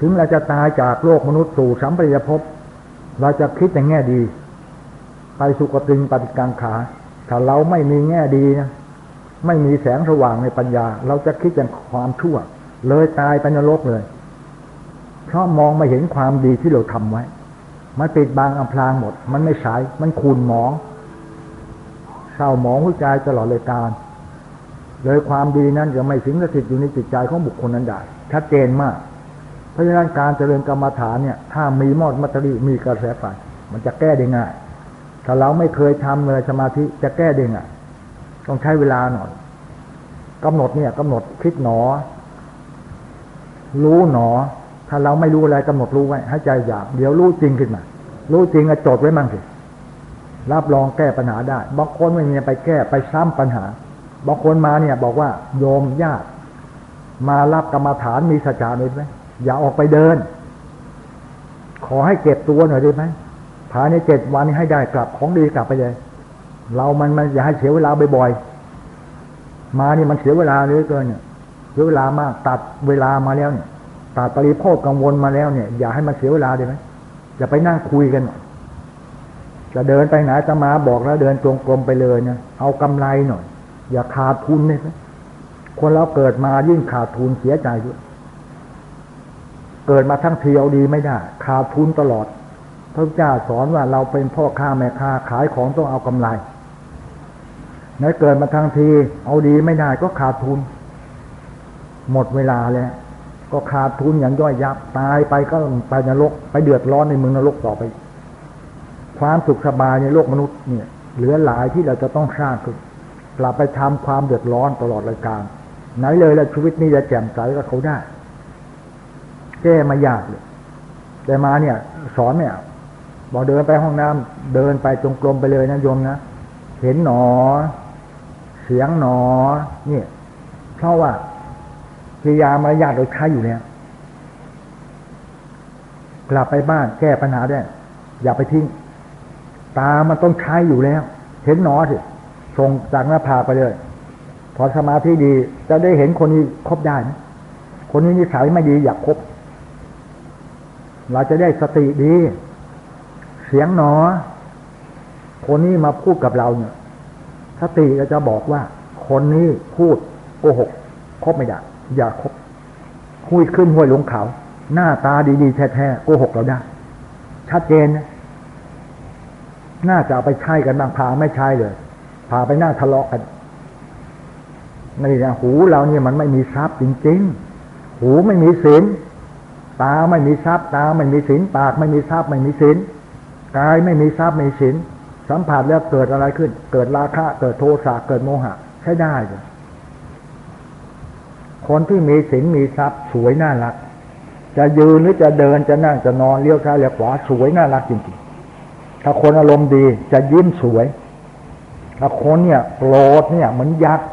ถึงเราจะตายจากโลกมนุษย์สู่สัมปริยภพเราจะคิดในแง่ดี ไปสุกติงปฏิกังขา ถ้าเราไม่มีแง่ดีนะไม่มีแสงสว่างในปัญญา เราจะคิดอย่างความชั่ว เลยตายไปนรกเลย เพราะมองไม่เห็นความดีที่เราทำไว้ มันปิดบางอำพรางหมด มันไม่ใสมันคูนหมองเศร้าหมองหัวใจตลอดเลยการเลยความดีนั้นจะไม่สิงสถิตอยู่ในจิตใจของบุคคลนั้นได้ชัดเจนมาก เพราะฉะนั้นการเจริญกรรมฐานเนี่ย ถ้ามีมอดมัตตรีมีกระแสไฟมันจะแก้ได้ง่าย ถ้าเราไม่เคยทำเลยสมาธิจะแก้ได้ง่ายต้องใช้เวลาหน่อยกำหนดเนี่ยกำหนดคิดหนอ รู้หนอ ถ้าเราไม่รู้อะไรกำหนดรู้ไว้ให้ใจอยาก เดี๋ยวรู้จริงขึ้นมา รู้จริงก็จดไว้มั่งสิรับรองแก้ปัญหาได้บางคนไม่มีไปแก้ไปซ้ำปัญหาบางคนมาเนี่ย บอกว่า โยมญาติ มารับกรรมฐานมีสัจจะไหมอย่าออกไปเดิน ขอให้เก็บตัวหน่อยได้ไหม ภายในเจ็ดวันให้ได้กลับของดีกลับไปเลย เรามันมันอย่าให้เสียเวลาบ่อยๆมานี่มันเสียเวลาเลยเกินเนี่ยสียเวลามากตัดเวลามาแล้วเนี่ยตัดปริโภคกังวลมาแล้วเนี่ย อย่าให้มันเสียเวลาได้ไหมอย่าไปนั่งคุยกันจะเดินไปไหนจะมาบอกแล้วเดินจงกรมไปเลยเนะเอากำไรหน่อย อย่าขาดทุนเลยคนเราเกิดมายิ่งขาดทุนเสียใจด้วยเกิดมาทั้งทีเอาดีไม่ได้ ขาดทุนตลอด พระเจ้าสอนว่าเราเป็นพ่อค้าแม่ค้าขายของต้องเอากำไรในเกิดมาทั้งที เอาดีไม่ได้ก็ขาดทุน หมดเวลาแล้วก็ขาดทุนอย่างย่อยยับตายไปก็ไปนรก ไปเดือดร้อนในเมืองนรกต่อไป ความสุขสบายในโลกมนุษย์เนี่ย เหลือหลายที่เราจะต้องสร้างขึ้นกลับไปทำความเดือดร้อนตลอดรายการ ไหนเลยแล้วชีวิตนี้จะแจ่มใสกับเขาได้ แก้มายากเลยแต่มาเนี่ย สอนเนี่ย บอกเดินไปห้องน้ำเดินไปจงกรมไปเลยนะโยมนะเห็นหนอ เสียงหนอ เนี่ยเพราะว่ากิริยามารยาทเราใช้อยู่เนี่ยกลับไปบ้านแก้ปัญหาได้ อย่าไปทิ้ง ตามันต้องใช้อยู่แล้ว เห็นหนอสิส่งจากหน้าผากไปเลย พอสมาธิดี จะได้เห็นคนนี้คบได้นะคนนี้นิสัยไม่ดีอยากคบ เราจะได้สติดี เสียงหนอ คนนี้มาพูดกับเราเนี่ย สติเราจะบอกว่า คนนี้พูดโกหกคบไม่ได้อย่าคบคุยขึ้นห้วยลงเขา หน้าตาดีๆแท้ๆโกหกเราได้ ชัดเจนนะน่าจะเอาไปใช้กันบางพาไม่ใช่เลยพาไปหนั่งทะเลาะกันนี่นะหูเราเนี่ยมันไม่มีทรัพย์จริง ๆ หูไม่มีศีลตาไม่มีทรัพย์ตาไม่มีศีลปากไม่มีทรัพย์ไม่มีศีล กายไม่มีทรัพย์ไม่มีศีลสัมผัสแล้วเกิดอะไรขึ้น เกิดราคะ เกิดโทสะเกิดโมหะ ใช้ได้เลยคนที่มีศีลมีทรัพย์สวยน่ารัก จะยืนหรือจะเดินจะนั่งจะนอนเลี้ยวซ้ายเลี้ยวขวาสวยน่ารักจริงๆ ถ้าคนอารมณ์ดีจะยิ้มสวย ถ้าคนเนี่ยโกรธเนี่ยเหมือนยักษ์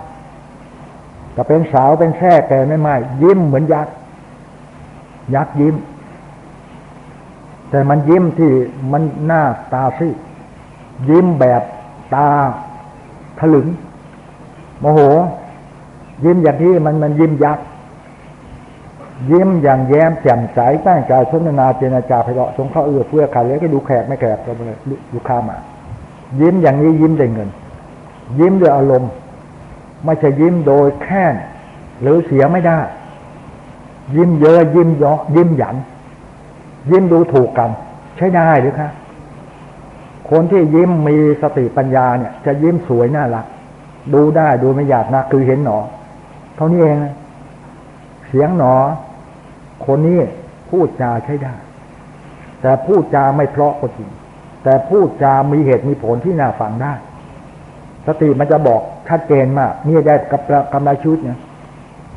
จะเป็นสาวเป็นแท่แก่ไม่ไม่ยิ้มเหมือนยักษ์ยักษ์ยิ้ม แต่มันยิ้มที่มันหน้าตาซียิ้มแบบตาถลึงโมโห ยิ้มอย่างที่มันมันยิ้มยักษ์ยิ้มอย่างแย้มแจ่มใสตั้งใจสนทนาเจรจาไพเราะสงเคราะห์เอื้อเฟื้อใครแล้วก็ดูแขกไม่แขกก็เลยดูข้ามา ยิ้มอย่างนี้ยิ้มได้เงิน ยิ้มด้วยอารมณ์ ไม่ใช่ยิ้มโดยแค้นหรือเสียไม่ได้ ยิ้มเยอะยิ้มเยาะยิ้มหยัน ยิ้มดูถูกกัน ใช้ได้หรือคะคนที่ยิ้มมีสติปัญญาเนี่ย จะยิ้มสวยน่ารัก ดูได้ดูไม่อยากนะคือเห็นหนอ เท่านี้เองเสียงหนอ คนนี้พูดจาใช้ได้ แต่พูดจาไม่เพราะก็จริงแต่พูดจามีเหตุมีผลที่น่าฟังได้ สติมันจะบอกชัดเจนมากนี่ได้กับกำไรชุดเนี่ย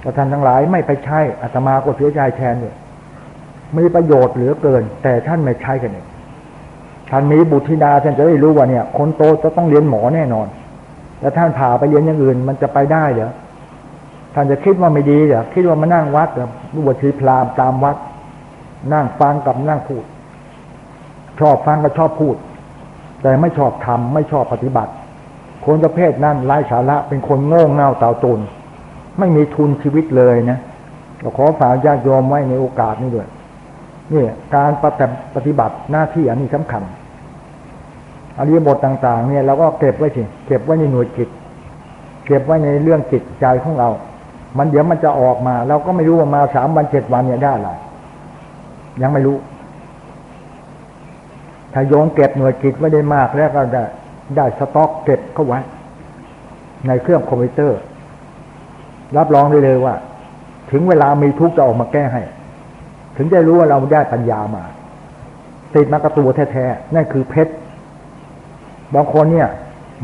แต่ท่านทั้งหลายไม่ไปใช้อาตมาก็เสียใจแทนเลย มีประโยชน์เหลือเกิน แต่ท่านไม่ใช้กันเองท่านมีบุตรธิดาท่านจะได้รู้ว่าเนี่ย คนโตจะต้องเรียนหมอแน่นอน แต่ท่านผ่าไปเรียนอย่างอื่น มันจะไปได้เหรอท่านจะคิดว่าไม่ดีเหรอคิดว่ามานั่งวัดเหรอบวชชีพรามตามวัด นั่งฟังกับนั่งพูด ชอบฟังก็ชอบพูด แต่ไม่ชอบทำไม่ชอบปฏิบัติ คนประเภทนั้นไร้สาระเป็นคนโง่เง่าเต่าตุนไม่มีทุนชีวิตเลยนะเราขอฝากญาติโยมไว้ในโอกาสนี้ด้วย นี่การปฏิบัติหน้าที่อันนี้สำคัญอริยบทต่าง ๆ เนี่ยเราก็เก็บไว้สิเก็บไว้ในหน่วยจิต เก็บไว้ในเรื่องจิตใจของเรา มันเดี๋ยวมันจะออกมา เราก็ไม่รู้ว่ามาสามวันเจ็ดวันเนี่ยได้อะไรยังไม่รู้ถ้าโยงเก็บหน่วยจิตไว้ได้มากแล้วก็ได้ได้สต็อกเก็บเข้าไว้ ในเครื่องคอมพิวเตอร์ รับรองได้เลยว่า ถึงเวลามีทุกข์จะออกมาแก้ให้ ถึงจะรู้ว่าเราได้ปัญญามา ติดมากระตัวแท้ๆนั่นคือเพชรบางคนเนี่ย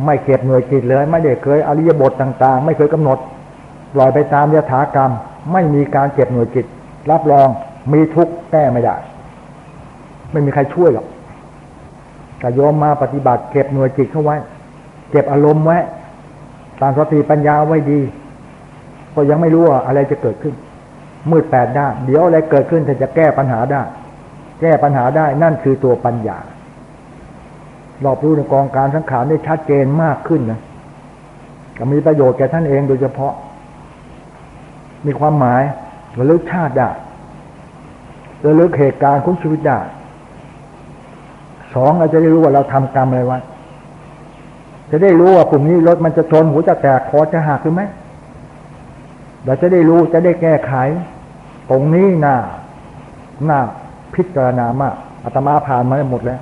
ไม่เก็บหน่วยจิตเลย ไม่ได้เคยอริยบทต่าง ๆ ไม่เคยกำหนดปล่อยไปตามยถากรรม ไม่มีการเก็บหน่วยจิต รับรองมีทุกข์แก้ไม่ได้ ไม่มีใครช่วยหรอกแต่โยมมาปฏิบัติ เก็บหน่วยจิตเข้าไว้ เก็บอารมณ์ไว้ตามสติปัญญาไว้ดี ก็ยังไม่รู้ว่าอะไรจะเกิดขึ้น มืดแปดด้านเดี๋ยวอะไรเกิดขึ้นถ้านจะแก้ปัญหาได้ แก้ปัญหาได้นั่นคือตัวปัญญารอบรู้ในกองการสังขารได้ชัดเจนมากขึ้นนะก็มีประโยชน์แก่ท่านเองโดยเฉพาะ มีความหมายระลึกชาติได้ระลึกเหตุการณ์ของชีวิตได้สองเราจะได้รู้ว่าเราทำกรรมอะไรไว้จะได้รู้ว่าปุ่มนี้รถมันจะชนหัวจะแตกคอจะหักหรือไม่ เราจะได้รู้จะได้แก้ไข ตรงนี้นะน่าพิจารณามากอาตมาผ่านมาหมดแล้ว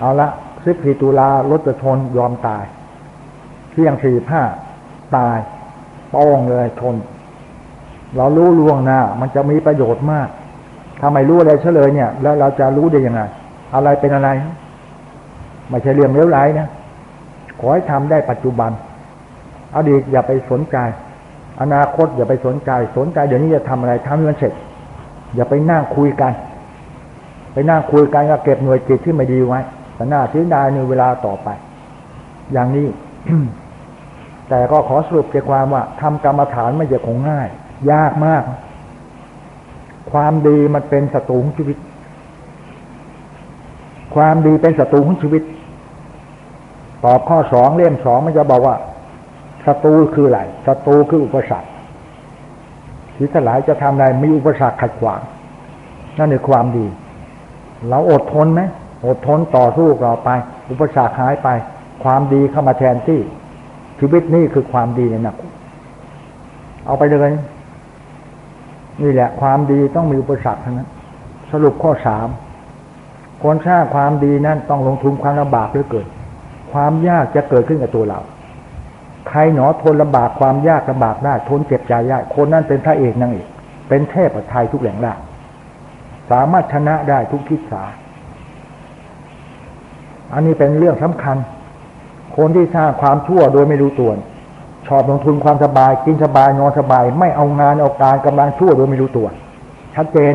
เอาละสิบสี่ตุลารถจะชนยอมตายเที่ยงสี่ห้าตายป้องเลยชน เรารู้ล่วงหน้า มันจะมีประโยชน์มากถ้าไม่รู้อะไรเฉลยเนี่ย แล้วเราจะรู้ได้ยังไง อะไรเป็นอะไร ไม่ใช่เรื่องเลวร้ายนะ ขอให้ทำได้ปัจจุบัน อดีตอย่าไปสนใจ อนาคตอย่าไปสนใจ สนใจเดี๋ยวนี้จะทำอะไรทำให้มันเสร็จ อย่าไปนั่งคุยกัน ไปนั่งคุยกันก็เก็บหน่วยจิตที่ไม่ดีไว้แต่หน้าที่ดายในเวลาต่อไป อย่างนี้ แต่ก็ขอสรุปใจความว่าทำกรรมฐานไม่ใช่ของง่าย ยากมาก ความดีมันเป็นศัตรูของชีวิต ความดีเป็นศัตรูของชีวิตตอบข้อสองเล่มสองมันจะบอกว่า ศัตรูคืออะไรศัตรูคืออุปสรรคที่สลายจะทำอะไรมีอุปสรรคขัดขวาง นั่นคือความดี เราอดทนไหมอดทนต่อสู้ต่อไป อุปสรรคหายไป ความดีเข้ามาแทนที่ ชีวิตนี่คือความดีเนี่ยนะเอาไปเลยนี่แหละ ความดีต้องมีอุปสรรคทั้งนั้น สรุปข้อสามคนสร้างความดีนั้นต้องลงทุนความลำบากด้วยเกิดความยากจะเกิดขึ้นกับตัวเรา ใครหนอทนลำบากความยากลำบากได้ทนเจ็บใจได้คนนั้นเป็นพระเอกนางเอกเป็นเทพไทยทุกแหล่งได้สามารถชนะได้ทุกทิศสาอันนี้เป็นเรื่องสำคัญ คนที่สร้างความชั่วโดยไม่รู้ตัวชอบลงทุนความสบาย กินสบายนอนสบาย ไม่เอางานเอาการกำลังชั่วโดยไม่รู้ตัว ชัดเจน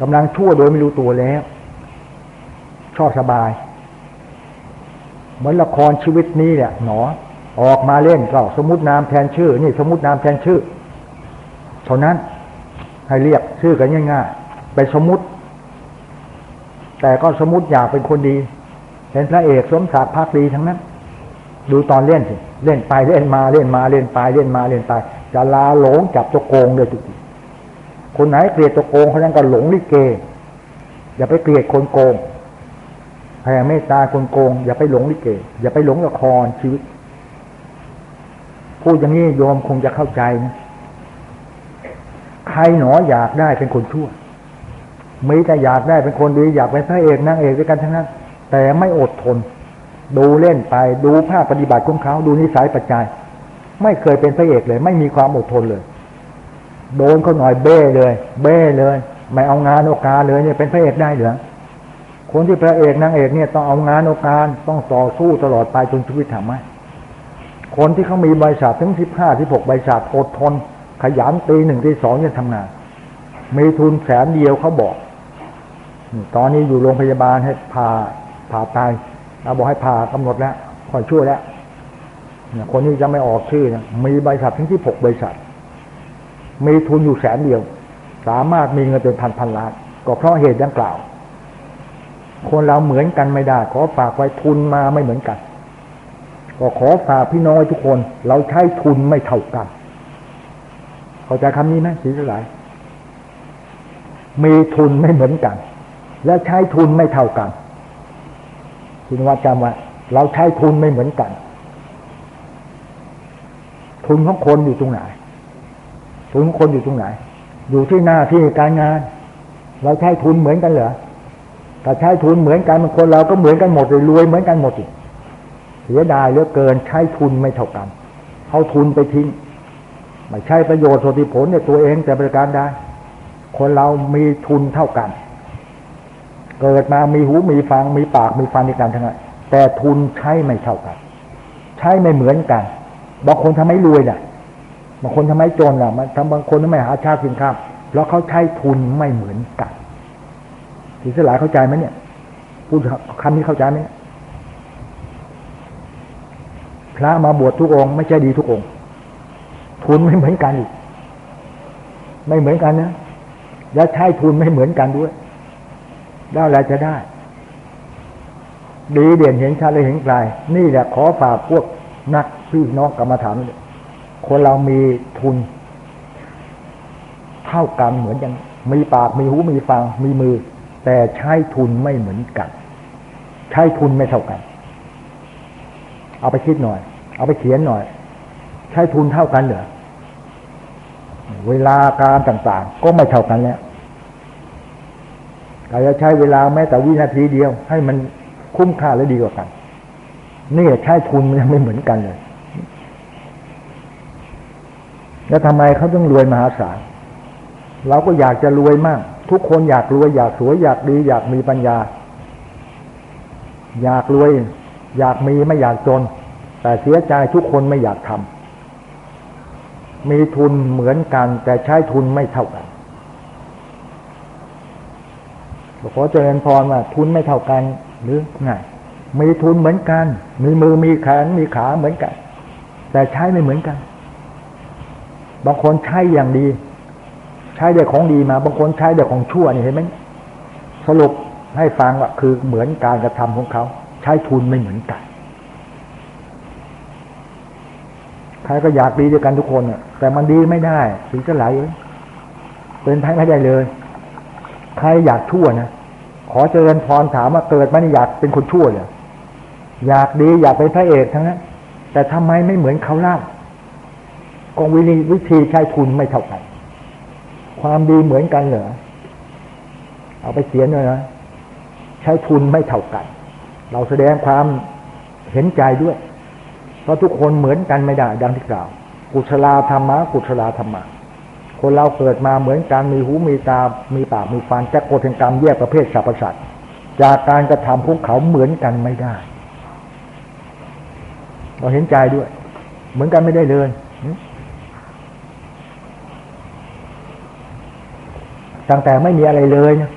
กำลังชั่วโดยไม่รู้ตัวแล้ว ชอบสบาย เหมือนละครชีวิตนี้เนี่ยหนอ ออกมาเล่นก็สมมตินามแทนชื่อ นี่สมมตินามแทนชื่อ เท่านั้นให้เรียกชื่อกันง่ายๆไปสมมติ แต่ก็สมมติอยากเป็นคนดี เห็นพระเอกสมศักดิ์ภาคดีทั้งนั้น ดูตอนเล่นสิเล่นไปเล่นมาเล่นมาเล่นไปเล่นมาเล่นไปจะลาหลงจับตัวโกงเลยทุกทีคนไหนเกลียดตัวโกงเขานั้นก็หลงลิเก อย่าไปเกลียดคนโกงแผ่เมตตาคนโกง อย่าไปหลงลิเก อย่าไปหลงละครชีวิต พูดอย่างนี้โยมคงจะเข้าใจนะ ใครหนออยากได้เป็นคนชั่วมีแต่อยากได้เป็นคนดีอยากเป็นพระเอกนางเอกด้วยกันทั้งนั้น แต่ไม่อดทน ดูเล่นไปดูภาคปฏิบัติของเขาดูนิสัยปัจจัย ไม่เคยเป็นพระเอกเลย ไม่มีความอดทนเลย โดนเขาหน่อยเบ้เลย เบ้เลย ไม่เอางานโอกาสเลยเนี่ยเป็นพระเอกได้เหรอคนที่พระเอกนางเอกเนี่ยต้องเอางานโอกาสต้องต่อสู้ตลอดไปจนชีวิตทำไหม คนที่เขามีบริษัทถึงสิบห้าที่หกบริษัทอดทน ขยันตีหนึ่งตีสองเนี่ยทำงาน มีทุนแสนเดียวเขาบอก ตอนนี้อยู่โรงพยาบาลให้พาผ่าตายเราบอกให้ผ่ากำหนดแล้วคอยช่วยแล้วคนนี้จะไม่ออกชื่อนะมีบริษัททั้งที่หกบริษัทมีทุนอยู่แสนเดียว สามารถมีเงินเป็นพันพันล้าน ก็เพราะเหตุดังกล่าว คนเราเหมือนกันไม่ได้ ขอฝากไว้ทุนมาไม่เหมือนกัน ก็ขอฝากพี่น้อยทุกคน เราใช้ทุนไม่เท่ากัน เข้าใจคำนี้ไหมสีสลายมีทุนไม่เหมือนกัน และใช้ทุนไม่เท่ากันคุณว่าจำว่าเราใช้ทุนไม่เหมือนกัน ทุนของคนอยู่ตรงไหนทุนของคนอยู่ตรงไหน อยู่ที่หน้าที่การงาน เราใช้ทุนเหมือนกันเหรอแต่ใช้ทุนเหมือนกันมันคนเราก็เหมือนกันหมดเลยรวยเหมือนกันหมดอีก เสียดายเหลือเกินใช้ทุนไม่เท่ากันเอาทุนไปทิ้งไม่ใช่ประโยชน์ส่วนที่ผลในตัวเองแต่ประการได้คนเรามีทุนเท่ากัน เกิดมามีหูมีฟังมีปากมีฟันในการทั้งนั้นแต่ทุนใช้ไม่เท่ากัน ใช้ไม่เหมือนกันบางคนทำให้รวยน่ะบางคนทำให้จนน่ะมันทำบางคนทำไมหาชาติสินค้าเพราะเขาใช้ทุนไม่เหมือนกันทีสลายเข้าใจไหมเนี่ยพูดคำนี้เข้าใจไหม พระมาบวชทุกองค์ไม่ใช่ดีทุกองค์ ทุนไม่เหมือนกันอีก ไม่เหมือนกันนะและใช้ทุนไม่เหมือนกันด้วยแล้วอะไรจะได้ ดีเด่นเห็นชัดเลยเห็นไกลนี่แหละขอฝากพวกนักพี่น้องกรรมฐานคนเรามีทุน เท่ากันเหมือนอย่างมีปากมีหูมีฟังมีมือ แต่ใช้ทุนไม่เหมือนกัน ใช้ทุนไม่เท่ากัน เอาไปคิดหน่อย เอาไปเขียนหน่อย ใช้ทุนเท่ากันเหรอเวลาการต่างๆ ก็ไม่เท่ากันแล้วเราจะใช้เวลาแม้แต่วินาทีเดียว ให้มันคุ้มค่าและดีกว่ากัน นี่ใช้ทุนมันยังไม่เหมือนกันเลย แล้วทำไมเขาต้องรวยมหาศาลเราก็อยากจะรวยมาก ทุกคนอยากรวยอยากสวยอยากดี อยากมีปัญญา อยากรวย อยากมีไม่อยากจน แต่เสียใจทุกคนไม่อยากทำมีทุนเหมือนกัน แต่ใช้ทุนไม่เท่ากันขอเจริญพรว่าทุนไม่เท่ากันหรือไงมีทุนเหมือนกัน มีมือมีแขนมีขาเหมือนกัน แต่ใช้ไม่เหมือนกัน บางคนใช้อย่างดี ใช้ได้ของดีมา บางคนใช้ได้ของชั่วนี่เห็นไหมสรุปให้ฟังว่าคือเหมือนการกระทำของเขา ช้ทุนไม่เหมือนกันใครก็อยากดีด้วยกันทุกคนแต่มันดีไม่ได้สีจะไหลเป็นไปไม่ได้เลย ใครอยากชั่วนะขอเจริญพรถามว่าเกิดมานี่อยากเป็นคนชั่วเลยอยากดีอยากเป็นพระเอกทั้งนั้นแต่ทำไมไม่เหมือนเขาเล่ากองวิธีวิธีใช้ทุนไม่เท่ากัน ความดีเหมือนกันเหรอเอาไปเสียเลยนะใช้ทุนไม่เท่ากัน เราแสดงความเห็นใจด้วย เพราะทุกคนเหมือนกันไม่ได้ ดังที่กล่าว กุศลธรรมะ กุศลธรรมะ คนเราเกิดมาเหมือนกันมีหูมีตา มีปากมีฟันแต่กฎแห่งกรรมแยกประเภทสรรพสัตว์จากการกระทำของเขาเหมือนกันไม่ได้ เราเห็นใจด้วย เหมือนกันไม่ได้เลยตั้งแต่ไม่มีอะไรเลยนะ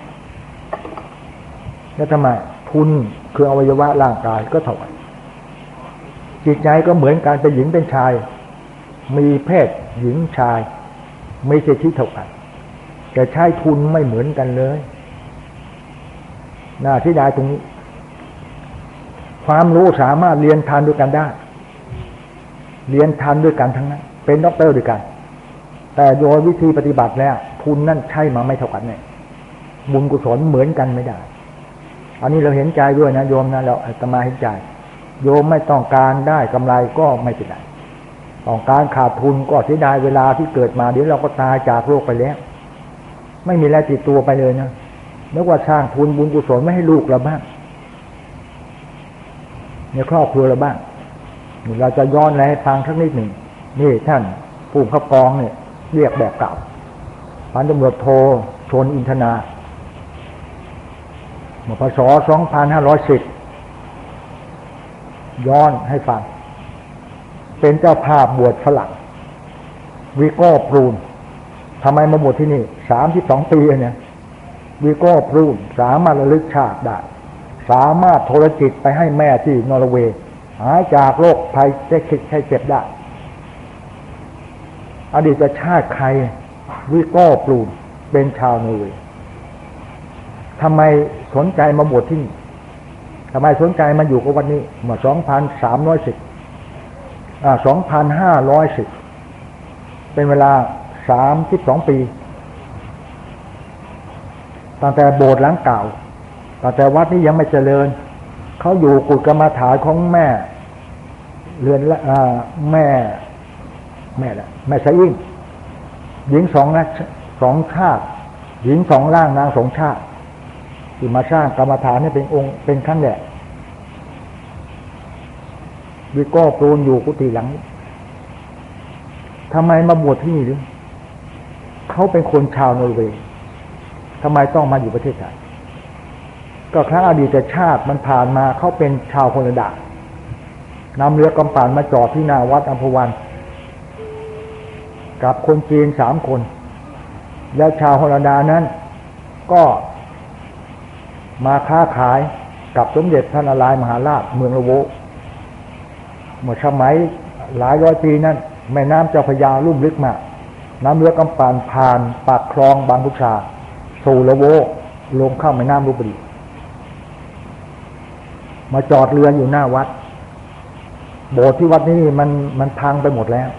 แล้วทำไม ทุนคืออวัยวะร่างกายก็เท่ากันจิตใจก็เหมือนกันเป็นหญิงเป็นชาย มีเพศหญิงชาย ไม่ใช่ที่เท่ากันแต่ใช้ทุนไม่เหมือนกันเลยน่าที่ได้ตรงนี้ ความรู้สามารถเรียนทันด้วยกันได้ เรียนทันด้วยกันทั้งนั้น เป็นด็อกเตอร์ด้วยกัน แต่โดยวิธีปฏิบัติแล้วทุนนั่นใช่มาไม่เท่ากันเนี่ยบุญกุศลเหมือนกันไม่ได้ อันนี้เราเห็นใจด้วยนะโยมนะเราอาตมาเห็นใจ โยมไม่ต้องการได้กำไรก็ไม่เป็นไรต้องการขาดทุนก็เสียดายเวลาที่เกิดมาเดี๋ยวเราก็ตายจากโลกไปแล้ว ไม่มีอะไรติดตัวไปเลยนะนึกว่าสร้างทุนบุญกุศลไม่ให้ลูกเราบ้างในครอบครัวเราบ้างเราจะย้อนอะไรให้ฟังสักนิดหนึ่งนี่ท่านผู้ขับกองเนี่ย เรียกแบบเก่าพันตำรวจโทชนอินทนา เมื่อพศ 2510 ย้อนให้ฟัง เป็นเจ้าภาพบวชฝรั่งวิโก้ปรูนทำไมมาบวชที่นี่ สามที่สองปีเนี่ยวิโก้ปรูนสามารถระลึกชาติได้ สามารถโทรจิตไปให้แม่ที่นอร์เวย์ หายจากโรคภัยเจ็บใช้เจ็บได้ อดีตชาติใครวิโก้ปรูนเป็นชาวนอร์เวย์ทำไม สนใจมาบวชที่นี่ทำไมสนใจมาอยู่กับวันนี้เมื่อสองพันสามร้อยสิบสองพันห้าร้อยสิบเป็นเวลาสามสิบสองปี ตั้งแต่โบสถ์หลังเก่าตั้งแต่วัดนี้ยังไม่เจริญ เขาอยู่กุฎกรรมาฐานของแม่ เรือนละแม่ แม่ละแม่สะยิ่งหญิงสองนะสองชาติ หญิงสองร่างนางสองชาติ ที่มาสร้างกรรมฐานนี่เป็นองค์เป็นขั้นแรกวิโก้ปูนอยู่กุฏิหลังทำไมมาบวชที่นี่หรือเขาเป็นคนชาวนอร์เวย์ทำไมต้องมาอยู่ประเทศไทยก็ครั้งอดีตชาติมันผ่านมาเขาเป็นชาวคนดานำเรือกำปั่นมาจอดที่นาวัดอัมพวัน กับคนจีนสามคน แล้วชาวฮอลันดานั้น ก็ มาค้าขายกับสมเด็จพระนารายมหาราชเมืองละโวเมื่อสมัยหลายร้อยปีนั้นแม่น้ำเจ้าพยาลุ่มลึกมาก น้ำเรือกำปานผ่านปากคลองบางพุชาสู่ละโวลงเข้าแม่น้ำลุบดีมาจอดเรืออยู่หน้าวัด โบสถ์ที่วัดนี้มันมันพังไปหมดแล้ว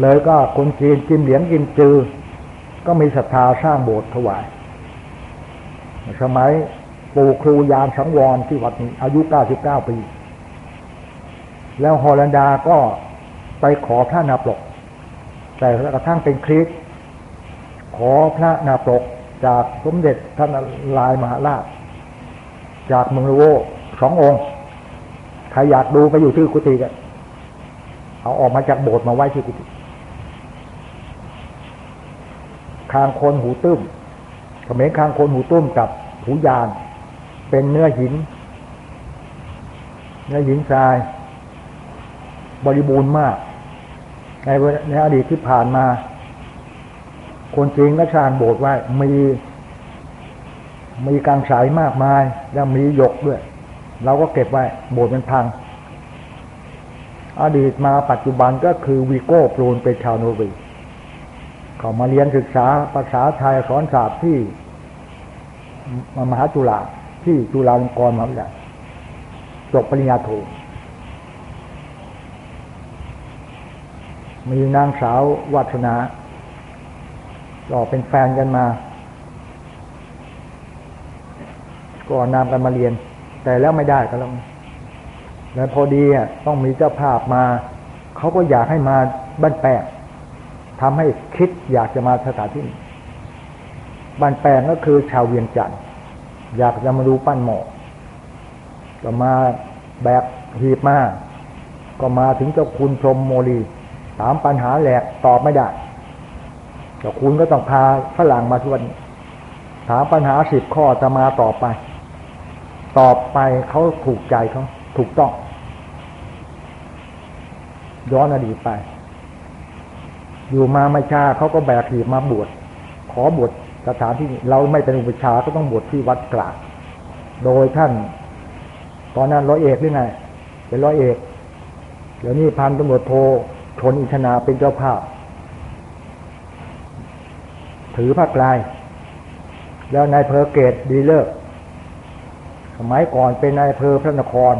เลยก็คนจีนกินเหรียญกินจือ ก็มีศรัทธาสร้างโบสถ์ถวาย สมัย ปู่ครูยามสังวรที่วัดนี้ อายุเก้าสิบเก้าปี แล้วฮอลันดาก็ไปขอพระนาปลก แต่กระทั่งเป็นคริสขอพระนาปลกจากสมเด็จท่านลายมหาราช จากเมืองโลสององค์ใครอยากดูไปอยู่ที่กุฏิกันเอาออกมาจากโบสถ์มาไว้ที่กุฏิคางคนหูตุ้มเขมรคางคนหูตุ้มกับหูยาน เป็นเนื้อหิน เนื้อหินทราย บริบูรณ์มาก ในในอดีตที่ผ่านมา คนจริงก็สร้างโบสถ์ไว้มีมีกางสายมากมาย แล้วมีหยกด้วย เราก็เก็บไว้โบสถ์มันพัง อดีตมาปัจจุบันก็คือวีโก้ปรูนเป็นชาวโนวีเขามาเรียนศึกษาภาษาไทยสอนศาสตร์ที่มหาจุฬา ที่จุฬาลงกรณ์มหาวิทยาลัยจบปริญญาโท มีนางสาววัฒนาก็เป็นแฟนกันมา ก็นำกันมาเรียน แต่แล้วไม่ได้ก็แล้วแล้วพอดีอะต้องมีเจ้าภาพมา เขาก็อยากให้มาบ้านแปะทำให้คิดอยากจะมาสถานที่บ้านแปลงก็คือชาวเวียงจันทร์ อยากจะมาดูปั้นหมอก็มาแบกหีบมา ก็มาถึงเจ้าคุณพรมโมลีถามปัญหาแหลกตอบไม่ได้เจ้าคุณก็ต้องพาฝรั่งมาทวน ถามปัญหาสิบข้อจะมาตอบไป ตอบไปเขาถูกใจเขาถูกต้อง ย้อนอดีตไป อยู่มาไม่ชาเขาก็แบกหีบมาบวชขอบวช สถานที่เราไม่เป็นอุปชาก็ต้องบวชที่วัดกลางโดยท่านตอนนั้นร้อยเอกหรือไงเป็นร้อยเอกเดี๋ยวนี้พันตำรวจโทชนอิชนาเป็นเจ้าภาพ ถือผ้ากลาย แล้วนายเพอเกตดีเลิกสมัยก่อนเป็นนายเพอพระนคร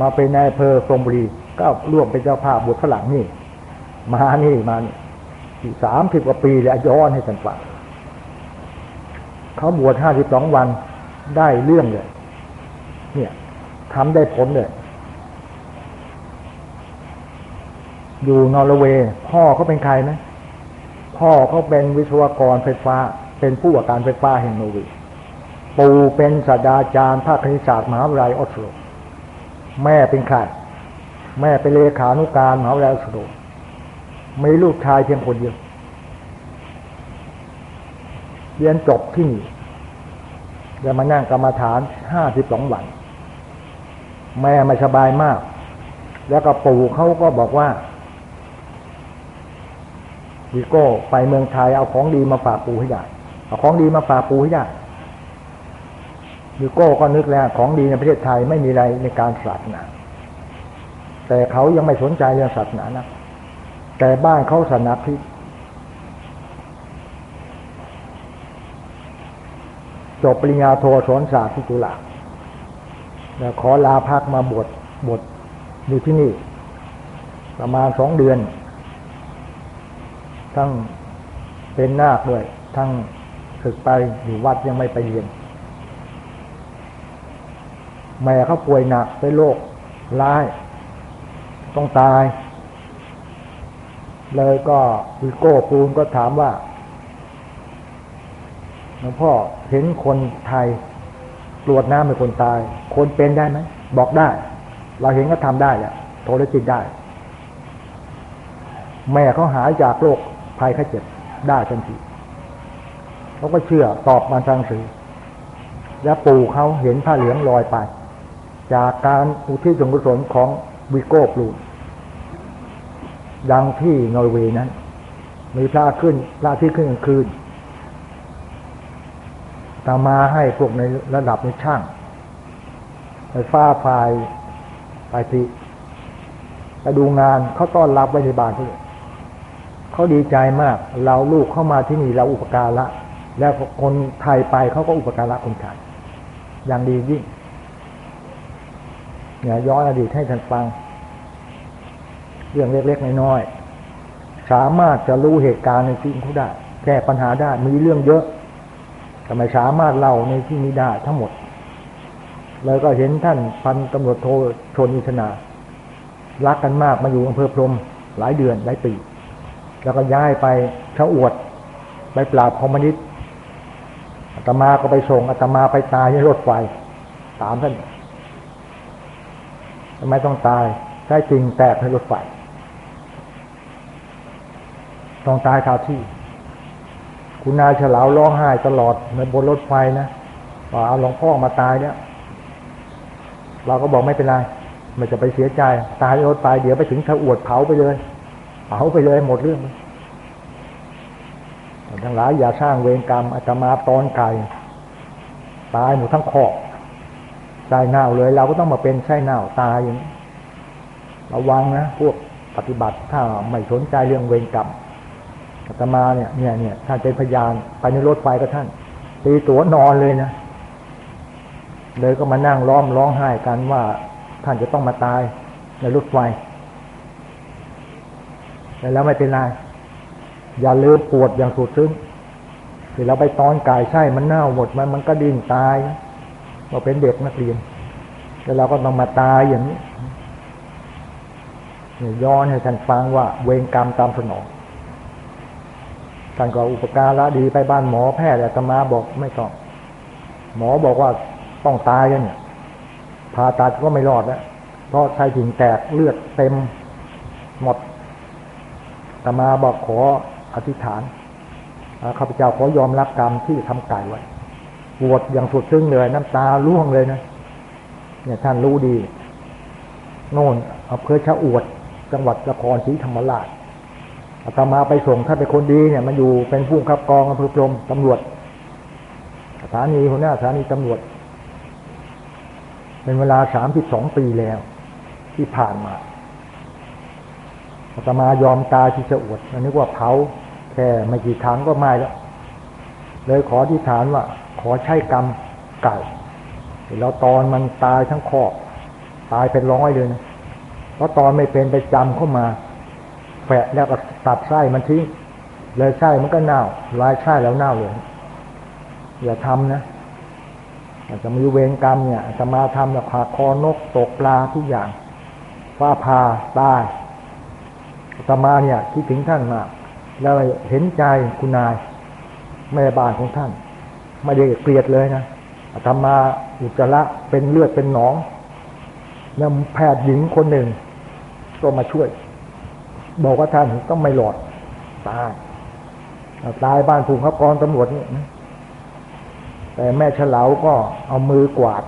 มาเป็นนายเพอทรงบุรี ก็ร่วมเป็นเจ้าภาพบวชฝรั่งนี่ มานี่มานี่สามสิบกว่าปีแล้วย้อนให้สันฟัง เขาบวชห้าสิบสองวันได้เรื่องเลย เนี่ยทำได้ผลเลยอยู่นอร์เวย์ พ่อเขาเป็นใครไหมพ่อเขาเป็นวิศวกรไฟฟ้า เป็นผู้ว่าการไฟฟ้าแห่งนอร์เวย์ปู่เป็นศาสตราจารย์ภาคคณิตศาสตร์มหาวิทยาลัยออสโลแม่เป็นใครแม่เป็นเลขานุการมหาวิทยาลัยออสโลมีลูกชายเพียงคนเดียว เรียนจบที่นี่จะมานั่งกรรมฐานห้าสิบสองวัน แม่ไม่สบายมาก แล้วก็ปู่เขาก็บอกว่าวิโก้ไปเมืองไทยเอาของดีมาฝากปู่ให้ได้ เอาของดีมาฝากปู่ให้ได้วิโก้ก็นึกแล้วของดีในประเทศไทยไม่มีอะไรในการศาสนา แต่เขายังไม่สนใจเรื่องศาสนานะแต่บ้านเขาศาสนาพิ จบปริญญาโทสอนศาสตร์ที่จุฬาแล้วขอลาพักมาบวชบวชอยู่ที่นี่ ประมาณสองเดือน ทั้งเป็นนาคด้วย ทั้งศึกไปอยู่วัดยังไม่ไปเรียน แม่เขาป่วยหนักเป็นโรคร้าย ต้องตาย เลยก็วิโก้ปูนก็ถามว่า หลวงพ่อเห็นคนไทยตรวจน้ำเป็นคนตาย คนเป็นได้ไหมบอกได้ เราเห็นก็ทำได้แหละโทรจิตได้ แม่เขาหายจากโรคภัยไข้เจ็บได้ทันทีเขาก็เชื่อตอบมาทางสื่อแล้วปู่เขาเห็นผ้าเหลืองลอยไป จากการอุทิศส่วนกุศลของวิโก้ปลูดังที่นอร์เวย์นั้น มีพระขึ้นพระที่ขึ้นกลางคืน ตามาให้พวกในระดับในช่าง ไฟฟ้าไฟไฟทีไปดูงานเขาต้อนรับไว้ในบ้านเขาเขาดีใจมาก เราลูกเข้ามาที่นี่เราอุปการะ แล้วคนไทยไปเขาก็อุปการะคนไทยอย่างดียิ่งเนี่ยย้อนอดีตให้ท่านฟัง เรื่องเล็กๆน้อยๆสามารถจะรู้เหตุการณ์ในชีวิตเขาได้ แก้ปัญหาได้มีเรื่องเยอะ ทำไมสามารถเล่าในที่นี้ได้ทั้งหมด แล้วก็เห็นท่านพันตำรวจโทชนอิชนา รักกันมากมาอยู่อำเภอพรมหลายเดือนหลายปี แล้วก็ย้ายไปชะอวด ไปปราบคอมมิวนิสต์ตมาก็ไปส่งอาตมาไปตายในรถไฟถามท่านทำไมต้องตายใช่จริงแตกในรถไฟต้องตายคาที่ คุณนายเฉลาวร้องไห้ตลอดในบนรถไฟนะว่าเอาหลวงพ่อมาตายเนี่ย เราก็บอกไม่เป็นไรไม่จะไปเสียใจ ตายรถไปเดี๋ยวไปถึงถ้าอวดเผาไปเลยเผาไปเลยหมดเรื่องทั้งหลายอย่าสร้างเวรกรรมอาตมาตอนไก่ตายหมดทั้งขอบใจเน่าเลย เราก็ต้องมาเป็นไส้เน่าตายอย่างนี้ระวังนะพวกปฏิบัติถ้าไม่สนใจเรื่องเวรกรรม อาตมาเนี่ยเนี่ยเนี่ยท่านเป็นพยานไปในรถไฟกับท่านตีตัวนอนเลยนะเลยก็มานั่งล้อมร้องไห้กันว่าท่านจะต้องมาตายในรถไฟแต่แล้วไม่เป็นไรอย่าลืมปวดอย่างสุดซึ้งที่เราไปตอนกายไส้มันเน่าหมดมันมันก็ดิ้นตายเราเป็นเด็กนักเรียนแล้วเราก็ต้องมาตายอย่างนี้ย้อนให้ท่านฟังว่าเวรกรรมตามสนอง ท่านก็อุปการะดีไปบ้านหมอแพทย์แต่ตมาบอกไม่ต้อง หมอบอกว่าต้องตายกันเนี่ยผ่าตัดก็ไม่รอดแล้วเพราะชายถิงแตกเลือดเต็มหมดตมาบอกขออธิษฐานข้าพเจ้าขอยอมรับกรรมที่ทำไก่ไว้ปวดอย่างสุดซึ้งเลย น้ำตาล่วงเลยนะเนี่ยท่านรู้ดี โน่นอำเภอชะอวด จังหวัดนครศรีธรรมราช อาตมาไปส่งท่านเป็นคนดีเนี่ยมาอยู่เป็นผู้ขับกองอำเภอพรมตำรวจสถานีหัวหน้าสถานีตำรวจ เป็นเวลาสามสิบสองปีแล้ว ที่ผ่านมาอาตมายอมตายที่จะอวดอันนี้ว่าเผาแค่ไม่กี่ครั้งก็ไม่แล้ว เลยขอที่ฐานว่า ขอใช้กรรมเก่าแล้วตอนมันตายทั้งคอบตายเป็นร้อยเลยนะเพราะตอนไม่เป็นไปจำเข้ามา แฝะแล้วก็ตัดไส้มันทิ้งเลยไส้มันก็เน่าลายไส้แล้วเน่าเลยอย่าทำนะอาจจะมีเวรกรรมเนี่ยจะมาทำแบบขาคอนกตกปลาทุกอย่างฟ้าพาตายตมาเนี่ยคิดถึงท่านมากแล้วเห็นใจคุณนายแม่บ้านของท่าน ไม่ได้เกลียดเลยนะอาตมาอุจจาระเป็นเลือดเป็นหนอง แล้วแพทย์หญิงคนหนึ่งก็มาช่วย บอกว่าท่านต้องไม่หลอดตายตายบ้านผูกขับกรตำรวจนี่แต่แม่เฉลาก็เอามือกวาด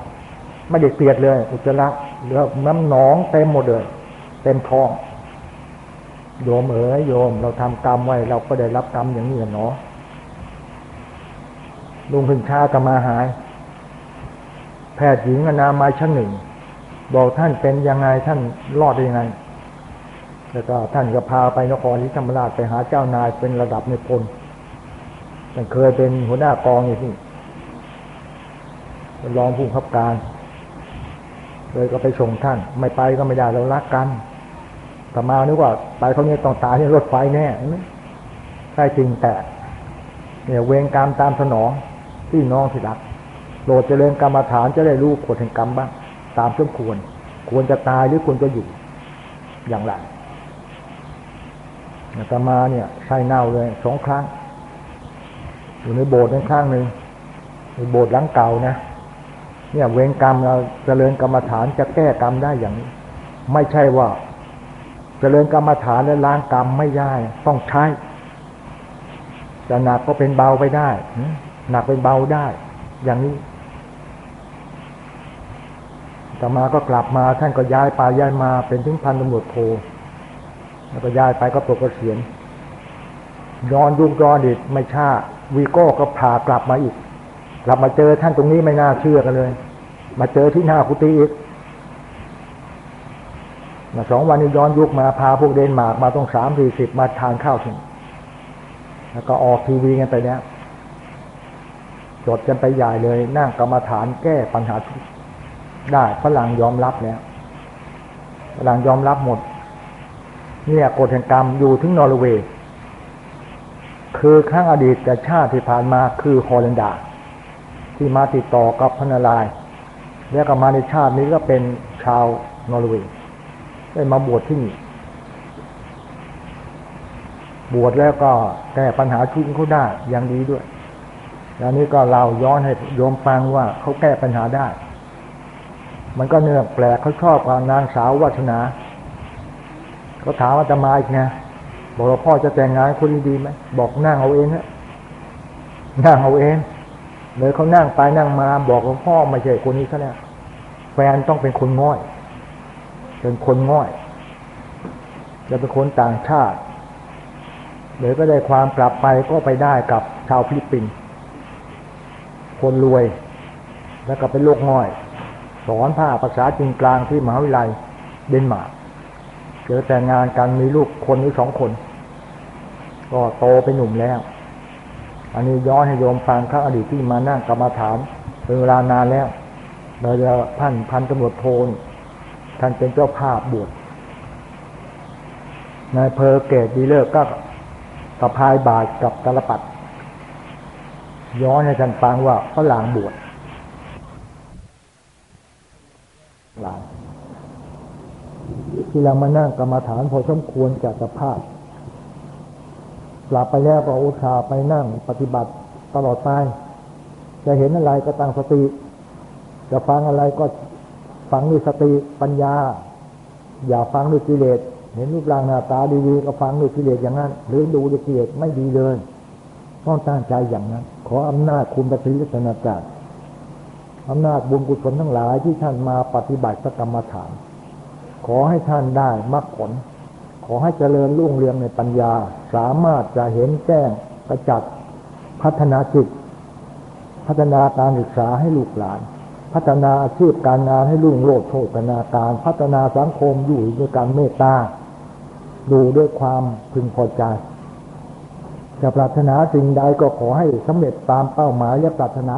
ไม่ได้เกลียดเลย อุจจาระแล้วน้ำหนองเต็มหมดเลย เต็มท้องโยมเอ๋ยโยม เราทำกรรมไว้ เราก็ได้รับกรรมอย่างนี้เนาะลุงพึ่งชากมาหาย แพทย์หญิงอนามัยชั้นหนึ่ง บอกท่านเป็นยังไงท่านรอดได้ยังไง แล้วก็ท่านก็พาไปนครศรีธรรมราชไปหาเจ้านายเป็นระดับในพลท่านเคยเป็นหัวหน้ากองอยู่ที่รองผู้ขับการ เลยก็ไปส่งท่าน ไม่ไปก็ไม่ได้เรารักกันแต่มานึกว่าไปเขาเนี่ยต้องตายที่รถไฟแน่ไหมใช่จริงแต่ เนี่ยเวงกรรมตามสนองที่น้องที่รักโปรดเจริญกรรมฐานจะได้รู้ผลแห่งกรรมบ้าง ตามสมควร ควรจะตายหรือควรจะอยู่อย่างไร แต่มาเนี่ยใช่เน่าเลยสองครั้ง อยู่ในโบสถ์ข้างหนึ่งในโบสถ์หลังเก่านะเนี่ยเวงกรรมเราเจริญกรรมฐานจะแก้กรรมได้อย่างนี้ ไม่ใช่ว่าเจริญกรรมฐานและล้างกรรมไม่ได้ต้องใช้จะหนักก็เป็นเบาไปได้หนักเป็นเบาได้ อย่างนี้ต่อมาก็กลับมาท่านก็ย้ายไปย้ายมาเป็นถึงพันตำรวจโท แล้วก็ย้ายไปก็ตกเกษียณย้อนยุคย้อนดิดไม่ช้าวีโก้ก็พากลับมาอีก กลับมาเจอท่านตรงนี้ไม่น่าเชื่อกันเลย มาเจอที่หน้ากุฏิอีกมาสองวันนี้ย้อนยุคมาพาพวกเดนมาร์กมาต้องสามสี่สิบมาทานข้าวถึงแล้วก็ออกทีวีกันไปเนี้ยจดกันไปใหญ่เลยนั่งกรรมฐานแก้ปัญหาทุกได้ฝรั่งยอมรับแล้วฝรั่งยอมรับหมด เนี่ยกฎแห่งกรรมอยู่ถึงนอร์เวย์ คือครั้งอดีตชาติที่ผ่านมาคือฮอลันดา ที่มาติดต่อกับพนาราย แล้วก็มาในชาตินี้ก็เป็นชาวนอร์เวย์ได้มาบวชที่นี่บวชแล้วก็แก้ปัญหาชุนเขาได้อย่างดีด้วยอย่างนี้ก็เราย้อนให้โยมฟังว่าเขาแก้ปัญหาได้ มันก็เนื่อแปลกเขาชอบกับนางสาววัฒนา เขาถามว่าจะมาอีกไงบอกว่าพ่อจะแต่งงานคนดีไหมบอกนั่งเอาเองฮะนั่งเอาเองเลยเขานั่งไปนั่งมา บอกว่าพ่อไม่ใช่คนนี้ซะแล้วแฟนต้องเป็นคนง่อย เป็นคนง่อยจะเป็นคนต่างชาติเดี๋ยวก็ได้ความกลับไปก็ไปได้กับชาวฟิลิปปินส์คนรวย แล้วก็เป็นโลกง่อย สอนภาภาษาจีนกลางที่มหาวิทยาลัยเดนมาร์ก เจอแต่งงานกันมีลูกคนหรือสองคน ก็โตเป็นหนุ่มแล้ว อันนี้ย้อนให้โยมฟังข้าอดีตที่มานั่งกรรมาฐานเป็นเวลานานแล้วโดยท่านพันตำรวจโทนท่านเป็นเจ้าภาพบวชนายเพอเกตดีเลิกก็สะพายบาทกับตลปัด ย้อนให้ท่านฟังว่าฝรั่งบวชหลาน ที่เรามานั่งกรรมาฐานพอสมควรจากสภาพกลับไปแล้วก็อุตส่าไปนั่งปฏิบัติตลอดไป จะเห็นอะไรก็ตั้งสติ จะฟังอะไรก็ฟังด้วยสติปัญญา อย่าฟังด้วยกิเลส เห็นรูปร่างหน้าตาดีๆก็ฟังด้วยกิเลสอย่างนั้น หรือดูด้วยกิเลสไม่ดีเลย ต้องตั้งใจอย่างนั้น ขออำนาจคุณปฏิรัตนาการอำนาจบุญกุศลทั้งหลายที่ท่านมาปฏิบัติกรรมฐาน ขอให้ท่านได้มรรคผล ขอให้เจริญรุ่งเรืองในปัญญา สามารถจะเห็นแจ้งกระจัดพัฒนาจิต พัฒนาการศึกษาให้ลูกหลาน พัฒนาอาชีพการงานให้รุ่งโรจน์โชตนาการ พัฒนาสังคมอยู่ด้วยการเมตตาดูด้วยความพึงพอใจจะปรารถนาสิ่งใดก็ขอให้สำเร็จตามเป้าหมายและปรารถนา